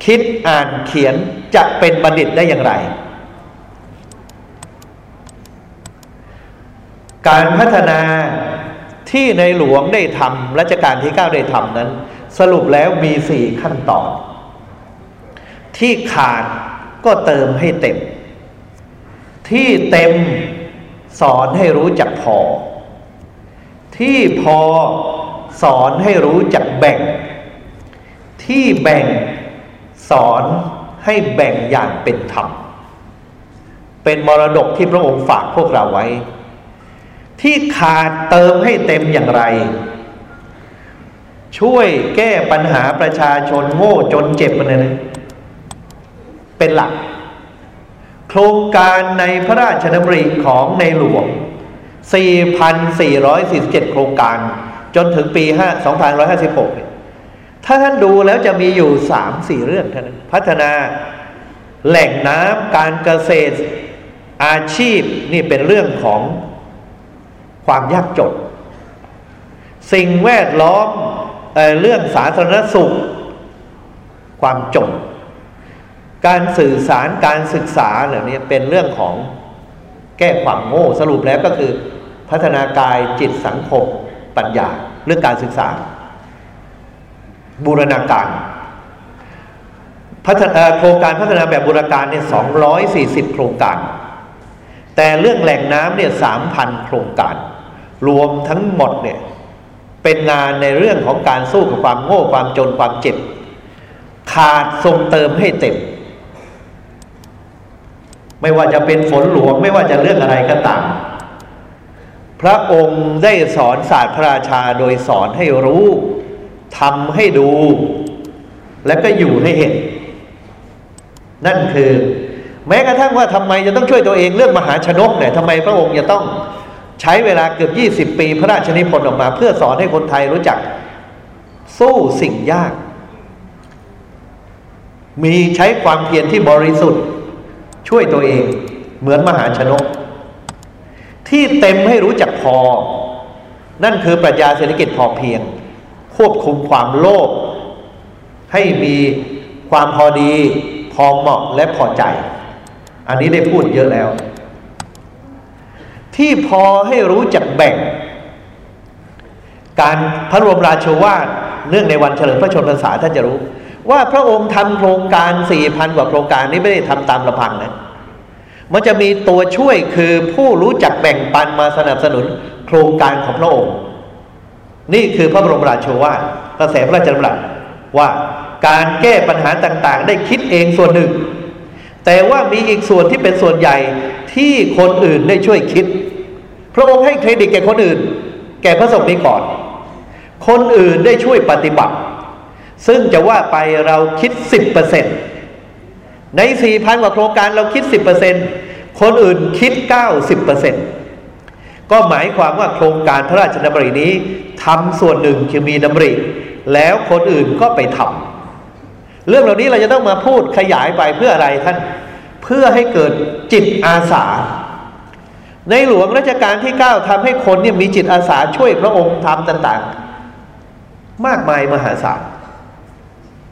คิดอ่านเขียนจะเป็นบัณฑิตได้อย่างไร การพัฒนาที่ในหลวงได้ทำรัชกาลที่เก้าได้ทำนั้น สรุปแล้วมีสี่ขั้นตอน ที่ขาดก็เติมให้เต็ม ที่เต็มสอนให้รู้จักพอ ที่พอสอนให้รู้จักแบ่ง ที่แบ่งสอนให้แบ่งอย่างเป็นธรรม เป็นมรดกที่พระองค์ฝากพวกเราไว้ ที่ขาดเติมให้เต็มอย่างไร ช่วยแก้ปัญหาประชาชนโง่จนเจ็บมันเลยเป็นหลัก โครงการในพระราชดำริของในหลวง 4,447 โครงการ จนถึงปี 2556 ถ้าท่านดูแล้วจะมีอยู่ 3-4 เรื่องเท่านั้นพัฒนาแหล่งน้ำการเกษตรอาชีพนี่เป็นเรื่องของ ความยากจน สิ่งแวดล้อมเเรื่องสาธารณสุข ความจน การสื่อสารการศึกษาเหล่านี้เป็นเรื่องของแก้ความโง่สรุปแล้วก็คือ พัฒนากายจิตสังคมปัญญาเรื่องการศึกษา บูรณาการโครงการพัฒนาแบบบูรณาการเนี่ยสองร้อยสี่สิบโครงการ แต่เรื่องแหล่งน้ำเนี่ยสามพันโครงการ รวมทั้งหมดเนี่ยเป็นงานในเรื่องของการสู้กับความโง่ความจนความเจ็บ ขาดทรงเติมให้เต็ม ไม่ว่าจะเป็นฝนหลวงไม่ว่าจะเรื่องอะไรก็ตามพระองค์ได้สอนศาสตร์พระราชาโดยสอนให้รู้ทำให้ดู และก็อยู่ให้เห็น นั่นคือ แม้กระทั่งว่าทำไมจะต้องช่วยตัวเองเรื่องมหาชนกเนี่ยทำไมพระองค์จะต้อง ใช้เวลาเกือบยี่สิบปี พระราชนิพนธ์ออกมา เพื่อสอนให้คนไทยรู้จักสู้สิ่งยาก มีใช้ความเพียรที่บริสุทธิ์ ช่วยตัวเอง เหมือนมหาชนก ที่เต็มให้รู้จักพอ นั่นคือปรัชญาเศรษฐกิจพอเพียง ควบคุมความโลภให้มีความพอดี พอเหมาะและพอใจ อันนี้ได้พูดเยอะแล้ว ที่พอให้รู้จักแบ่ง การพระบรมราชวาทเนื่องในวันเฉลิมพระชนมพรรษาท่านจะรู้ ว่าพระองค์ทำโครงการสี่พันกว่าโครงการนี้ไม่ได้ทำตามลำพังนะมันจะมีตัวช่วยคือผู้รู้จักแบ่งปันมาสนับสนุนโครงการของพระองค์ นี่คือพระบรมราชวาทกระแสพระราชดำรัสว่าการแก้ปัญหาต่างๆ ได้คิดเองส่วนหนึ่ง แต่ว่ามีอีกส่วนที่เป็นส่วนใหญ่ที่คนอื่นได้ช่วยคิด พระองค์ให้เครดิตแก่คนอื่น แก่พระสงฆ์นี้ก่อน คนอื่นได้ช่วยปฏิบัติ ซึ่งจะว่าไปเราคิดสิบเปอร์เซ็นตในสี่พันกว่าโครงการเราคิดสิบเปอร์เซ็นคนอื่นคิดเก้าสิบเปอร์เซ็นก็หมายความว่าโครงการพระราชดำรินี้ทำส่วนหนึ่งคือมีดำริ แล้วคนอื่นก็ไปทำ เรื่องเหล่านี้เราจะต้องมาพูดขยายไปเพื่ออะไรท่าน เพื่อให้เกิดจิตอาสา ในหลวงรัชกาลที่เก้าทำให้คนเนี่ยมีจิตอาสาช่วยพระองค์ทำต่างๆ มากมายมหาศาล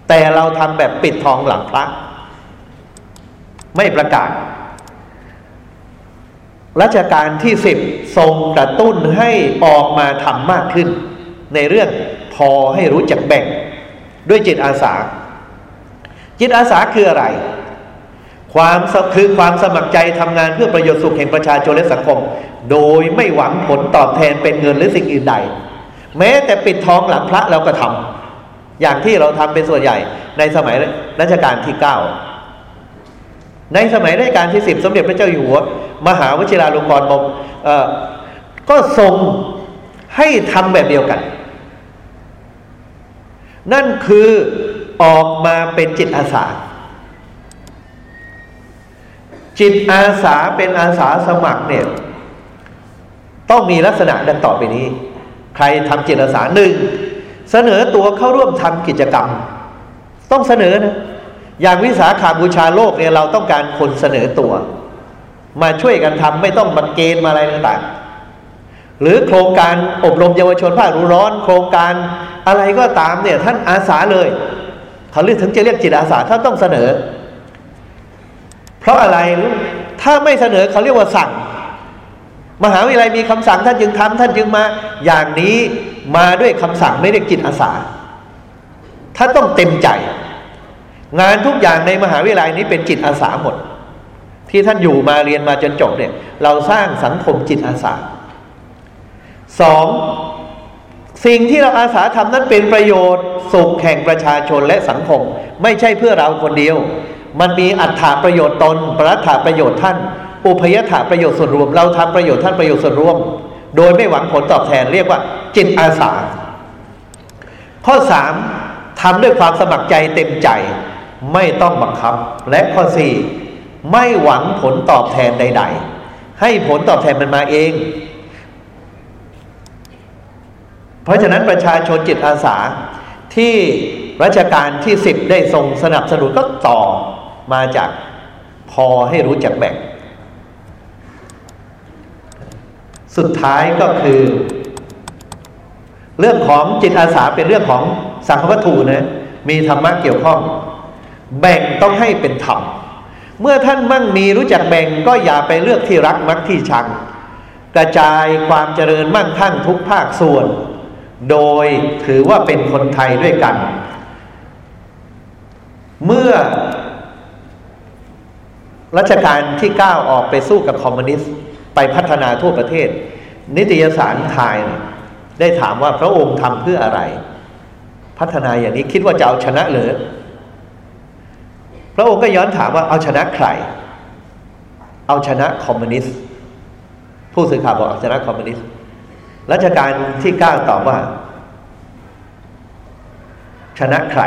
แต่เราทำแบบปิดทองหลังพระ ไม่ประกาศรัชกาลที่สิบทรงกระตุ้นให้ออกมาทำมากขึ้น ในเรื่องพอให้รู้จักแบ่งด้วยจิตอาสา จิตอาสาคืออะไร ความคือความสมัครใจทำงานเพื่อประโยชน์สุขแห่งประชาชนและสังคม โดยไม่หวังผลตอบแทนเป็นเงินหรือสิ่งอื่นใด แม้แต่ปิดทองหลังพระเราก็ทำอย่างที่เราทำเป็นส่วนใหญ่ในสมัยรัชกาลที่เก้าในสมัยรัชกาลที่สิบสมเด็จพระเจ้าอยู่หัว มหาวชิราลงกรณ์บก็ทรงให้ทำแบบเดียวกัน นั่นคือ ออกมาเป็นจิตอาสา จิตอาสาเป็นอาสาสมัครเนี่ย ต้องมีลักษณะดังต่อไปนี้ ใครทำจิตอาสาหนึ่งเสนอตัวเข้าร่วมทำกิจกรรม ต้องเสนอนะอย่างวิสาขาบูชาโลกเนี่ยเราต้องการคนเสนอตัว มาช่วยกันทำไม่ต้องมาเกณฑ์มาอะไรต่างๆ หรือโครงการอบรมเยาวชนภาครู้ร้อน โครงการอะไรก็ตามเนี่ยท่านอาสาเลย เขาเรียกถึงจะเรียกจิตอาสาท่านต้องเสนอ เพราะอะไรถ้าไม่เสนอเขาเรียกว่าสั่ง มหาวิทยาลัยมีคำสั่งท่านจึงทำท่านจึงมา อย่างนี้มาด้วยคำสั่งไม่ได้จิตอาสาถ้านต้องเต็มใจ งานทุกอย่างในมหาวิทยาลัยนี้เป็นจิตอาสาหมด ที่ท่านอยู่มาเรียนมาจนจบเนี่ย เราสร้างสังคมจิตอาสาสอง สิ่งที่เราอาสาทำนั้นเป็นประโยชน์สุขแห่งประชาชนและสังคม ไม่ใช่เพื่อเราคนเดียว มันมีอัตถาประโยชน์ตนปรัตถาประโยชน์ท่าน อุพยถาประโยชน์ส่วนรวม เราทำประโยชน์ท่านประโยชน์ส่วนรวม โดยไม่หวังผลตอบแทนเรียกว่า จิตอาสา ข้อสามทำด้วยความสมัครใจเต็มใจ ไม่ต้องบังคับ และข้อสี่ไม่หวังผลตอบแทนใด ๆ ให้ผลตอบแทนมันมาเอง เพราะฉะนั้นประชาชนจิตอาสาที่รัชกาลที่สิบได้ทรงสนับสนุนก็ต่อมาจากพอให้รู้จักแบ่ง สุดท้ายก็คือ เรื่องของจิตอาสาเป็นเรื่องของสังฆวัตถุนะมีธรรมะเกี่ยวข้อง แบ่งต้องให้เป็นธรรมเมื่อท่านมั่งมีรู้จักแบ่งก็อย่าไปเลือกที่รักมักที่ชัง กระจายความเจริญมั่งคั่งทุกภาคส่วน โดยถือว่าเป็นคนไทยด้วยกัน เมื่อรัชกาลที่ 9 ออกไปสู้กับคอมมิวนิสต์ไปพัฒนาทั่วประเทศ นิตยสารไทยได้ถามว่าพระองค์ทำเพื่ออะไร พัฒนาอย่างนี้คิดว่าจะเอาชนะหรือพระองค์ก็ย้อนถามว่าเอาชนะใคร เอาชนะคอมมิวนิสต์ผู้สื่อข่าวบอกเอาชนะคอมมิวนิสต์ รัชกาลที่เก้าตอบว่า ชนะใคร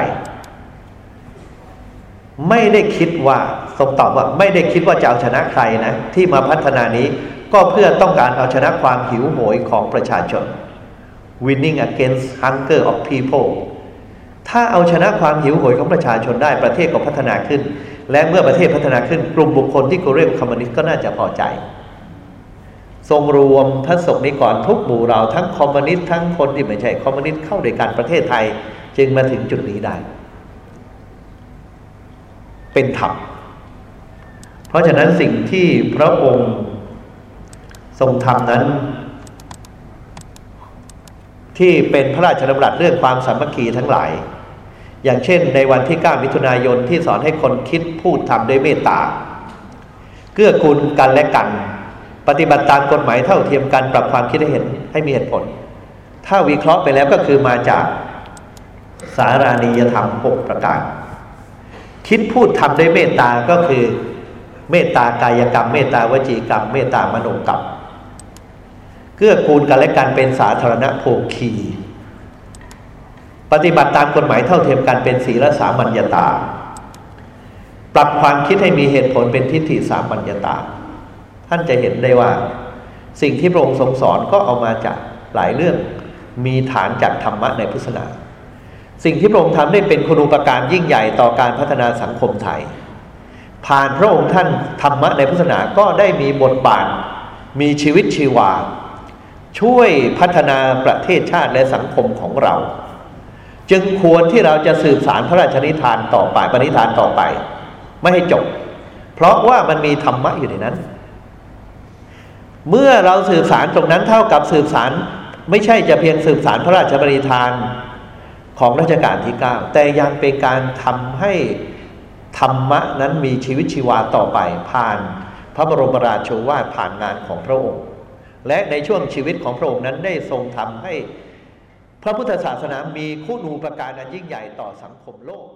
ไม่ได้คิดว่าทรงตอบว่า ไม่ได้คิดว่าจะเอาชนะใครนะ ที่มาพัฒนานี้ก็เพื่อต้องการเอาชนะความหิวโหยของประชาชน winning against hunger of people ถ้าเอาชนะความหิวโหยของประชาชนได้ประเทศก็พัฒนาขึ้น และเมื่อประเทศพัฒนาขึ้นกลุ่มบุคคลที่เขาเรียกคอมมิวนิสต์ก็น่าจะพอใจ ทรงรวมพระสงฆ์นิกรทุกหมู่เราทั้งคอมมิวนิสต์ทั้งคนที่ไม่ใช่คอมมิวนิสต์เข้าด้วยกันประเทศไทย จึงมาถึงจุดนี้ได้ เป็นธรรมเพราะฉะนั้นสิ่งที่พระองค์ทรงทำนั้น ที่เป็นพระราชดำรัสเรื่องความสามัคคีทั้งหลาย อย่างเช่น ในวันที่ 9 มิถุนายนที่สอนให้คนคิดพูดทำด้วยเมตตา เกื้อกูลกันและกัน ปฏิบัติตามกฎหมายเท่าเทียมกันปรับความคิดให้เห็นให้มีเหตุผล ถ้าวิเคราะห์ไปแล้วก็คือมาจากสารานิยธรรม 6 ประการ คิดพูดทำด้วยเมตตาก็คือ เมตตากายกรรม เมตตาวจีกรรม เมตตามโนกรรมเกื้อกูลกันและกันเป็นสาธารณโภคี ปฏิบัติตามกฎหมายเท่าเทียมกันเป็นศีลสามัญญาตา ปรับความคิดให้มีเหตุผลเป็นทิฏฐิสามัญญาตา ท่านจะเห็นได้ว่า สิ่งที่พระองค์ทรงสอนก็เอามาจากหลายเรื่อง มีฐานจากธรรมะในพุทธศาสนา สิ่งที่พระองค์ทำได้เป็นคุณูปการยิ่งใหญ่ต่อการพัฒนาสังคมไทย ผ่านพระองค์ท่านธรรมะในพุทธศาสนาก็ได้มีบทบาท มีชีวิตชีวา ช่วยพัฒนาประเทศชาติและสังคมของเรา จึงควรที่เราจะสืบสารพระราชนิทานต่อไปปณิธานต่อไป ไม่ให้จบ เพราะว่ามันมีธรรมะอยู่ในนั้น เมื่อเราสืบสารตรงนั้นเท่ากับสืบสารไม่ใช่จะเพียงสืบสารพระราชบริทานของรัชกาลที่ 9 แต่ยังเป็นการทำให้ธรรมะนั้นมีชีวิตชีวาต่อไป ผ่านพระบรมราโชวาทผ่านงานของพระองค์ และในช่วงชีวิตของพระองค์นั้นได้ทรงทำให้พระพุทธศาสนามีคู่นูประการอันยิ่งใหญ่ต่อสังคมโลก